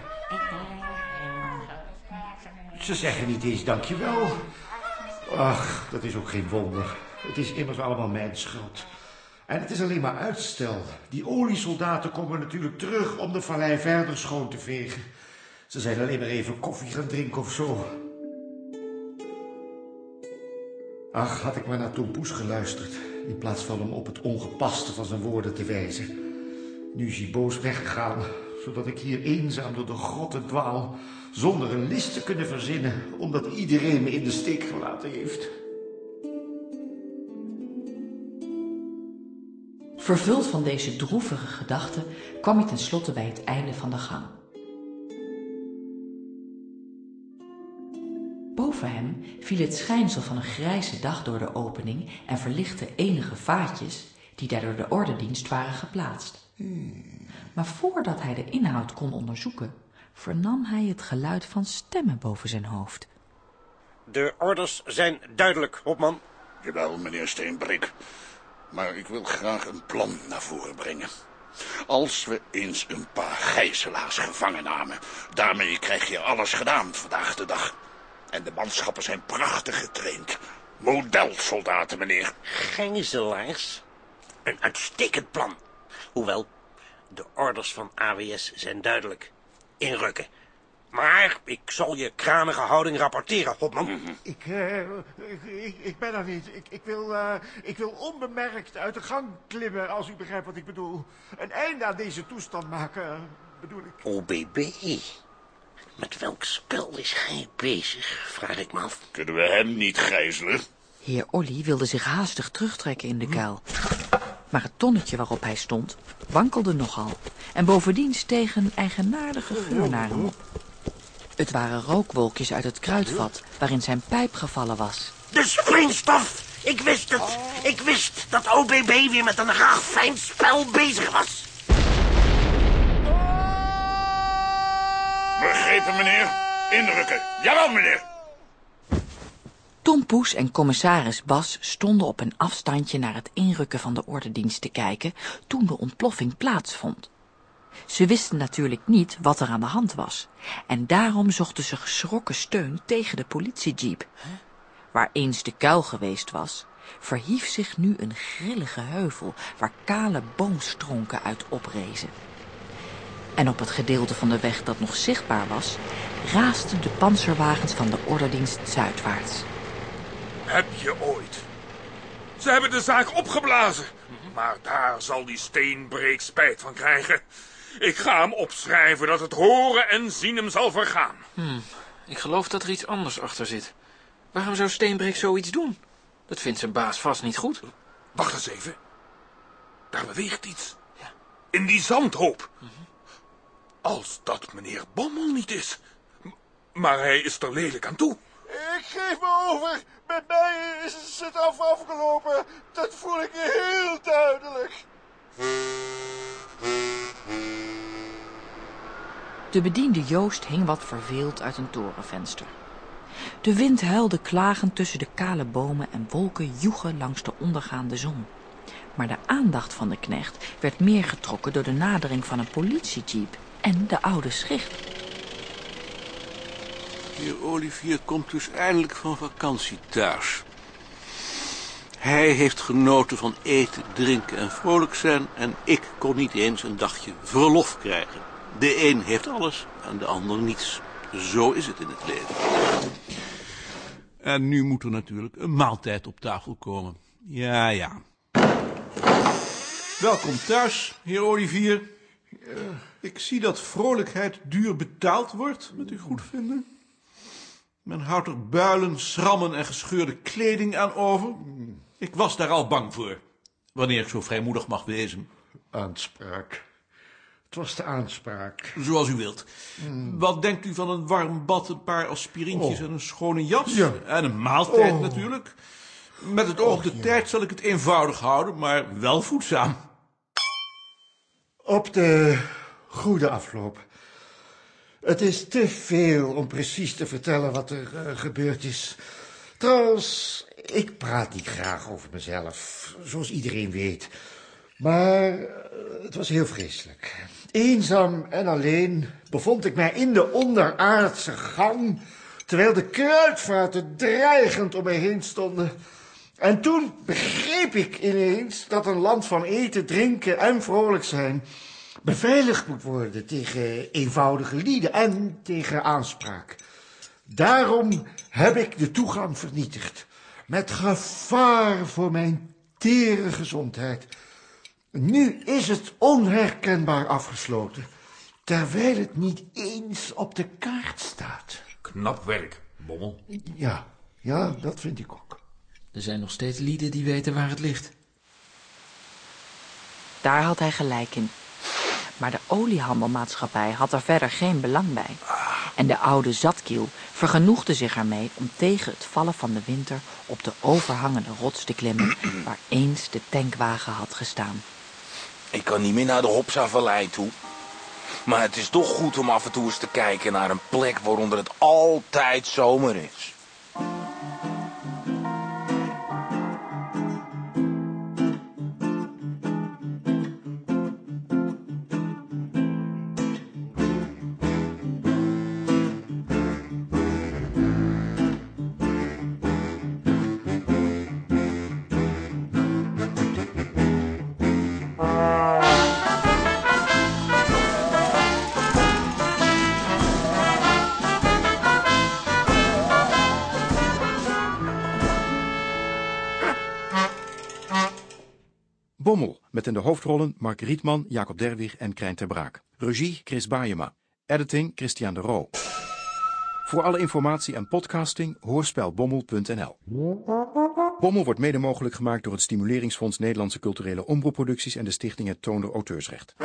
D: Ze zeggen niet eens dankjewel. Ach, dat is ook geen wonder. Het is immers allemaal mijn schuld. En het is alleen maar uitstel. Die oliesoldaten komen natuurlijk terug om de vallei verder schoon te vegen. Ze zijn alleen maar even koffie gaan drinken of zo. Ach, had ik maar naar Tom Poes geluisterd... in plaats van hem op het ongepaste van zijn woorden te wijzen. Nu is hij boos weggegaan, zodat ik hier eenzaam door de grotten dwaal... zonder een list te kunnen verzinnen, omdat iedereen me in de steek gelaten heeft.
B: Vervuld van deze droevige gedachten kwam hij tenslotte bij het einde van de gang. Boven hem viel het schijnsel van een grijze dag door de opening en verlichtte enige vaatjes die daar door de ordendienst waren geplaatst. Maar voordat hij de inhoud kon onderzoeken, vernam hij het geluid van stemmen boven zijn hoofd.
I: De orders zijn duidelijk, hopman.
V: Jawel, meneer Steenbreek. Maar ik wil graag een plan naar voren brengen. Als we eens een paar gijzelaars gevangen namen, daarmee krijg je alles gedaan vandaag de dag. En de manschappen zijn prachtig getraind. Modelsoldaten, meneer.
I: Gijzelaars? Een uitstekend plan. Hoewel, de orders van AWS zijn duidelijk. Inrukken. Maar ik zal je kranige houding rapporteren, hopman.
D: Ik, eh, ik, ik, ik ben er niet. Ik, ik, wil, eh, ik wil onbemerkt uit de gang klimmen, als u begrijpt wat ik bedoel. Een einde aan deze toestand maken, bedoel ik.
I: OBB.
R: Met welk spel is hij bezig, vraag ik me af.
Y: Kunnen we hem niet gijzelen?
B: Heer Olly wilde zich haastig terugtrekken in de kuil. Maar het tonnetje waarop hij stond wankelde nogal. En bovendien steeg een eigenaardige geur naar hem op. Het waren rookwolkjes uit het kruidvat waarin zijn pijp gevallen was.
R: De springstof! Ik wist het! Ik wist dat OBB weer met een fijn spel bezig was.
Y: Begrepen, meneer. Indrukken. Jawel, meneer.
B: Tom Poes en commissaris Bas stonden op een afstandje naar het inrukken van de ordendienst te kijken toen de ontploffing plaatsvond. Ze wisten natuurlijk niet wat er aan de hand was en daarom zochten ze geschrokken steun tegen de politiejeep. Waar eens de kuil geweest was, verhief zich nu een grillige heuvel waar kale boomstronken uit oprezen. En op het gedeelte van de weg dat nog zichtbaar was, raasden de panzerwagens van de ordendienst zuidwaarts.
N: Heb je ooit? Ze hebben de zaak opgeblazen. Maar daar zal die steenbreek spijt van krijgen. Ik ga hem opschrijven dat het horen en zien hem zal vergaan.
C: Hmm, ik geloof dat er iets anders achter zit. Waarom zou Steenbreek zoiets doen? Dat vindt zijn baas vast niet goed.
N: Wacht eens even. Daar beweegt iets. In die zandhoop. Als dat meneer Bommel niet is. M- Maar hij is er lelijk aan toe.
D: Ik geef me over. Met mij is het af afgelopen. Dat voel ik heel duidelijk.
B: De bediende Joost hing wat verveeld uit een torenvenster. De wind huilde klagend tussen de kale bomen en wolken joegen langs de ondergaande zon. Maar de aandacht van de knecht werd meer getrokken door de nadering van een politiejeep en de oude schicht.
U: Heer Olivier komt dus eindelijk van vakantie thuis. Hij heeft genoten van eten, drinken en vrolijk zijn... en ik kon niet eens een dagje verlof krijgen. De een heeft alles en de ander niets. Zo is het in het leven. En nu moet er natuurlijk een maaltijd op tafel komen. Ja, ja. Welkom thuis, heer Olivier. Ik zie dat vrolijkheid duur betaald wordt, met uw goedvinden. Men houdt er builen, schrammen en gescheurde kleding aan over. Ik was daar al bang voor, wanneer ik zo vrijmoedig mag wezen.
D: Aanspraak. Het was de aanspraak.
U: Zoals u wilt. Wat denkt u van een warm bad, een paar aspirintjes
D: Oh.
U: en een schone jas?
D: Ja.
U: En een maaltijd
D: Oh.
U: natuurlijk. Met het oog op de tijd zal ik het eenvoudig houden, maar wel voedzaam.
D: Op de goede afloop. Het is te veel om precies te vertellen wat er eh, gebeurd is. Trouwens, ik praat niet graag over mezelf, zoals iedereen weet. Maar eh, het was heel vreselijk. Eenzaam en alleen bevond ik mij in de onderaardse gang, terwijl de kruidvaten dreigend om mij heen stonden. En toen begreep ik ineens dat een land van eten, drinken en vrolijk zijn beveiligd moet worden tegen eenvoudige lieden en tegen aanspraak. Daarom heb ik de toegang vernietigd, met gevaar voor mijn tere gezondheid. Nu is het onherkenbaar afgesloten, terwijl het niet eens op de kaart staat.
N: Knap werk, Bommel.
D: Ja, ja, dat vind ik ook.
C: Er zijn nog steeds lieden die weten waar het ligt.
B: Daar had hij gelijk in. Maar de oliehandelmaatschappij had er verder geen belang bij. En de oude zatkiel vergenoegde zich ermee om tegen het vallen van de winter op de overhangende rots te klimmen waar eens de tankwagen had gestaan.
E: Ik kan niet meer naar de Hopsa-vallei toe. Maar het is toch goed om af en toe eens te kijken naar een plek waaronder het altijd zomer is.
Z: In de hoofdrollen Mark Rietman, Jacob Derwig en Krijn ter Braak. Regie Chris Baayema. Editing Christian de Roo.
A: Voor alle informatie en podcasting hoorspelbommel.nl. Bommel wordt mede mogelijk gemaakt door het Stimuleringsfonds Nederlandse Culturele Omroepproducties en de Stichting Het Toonder Auteursrecht.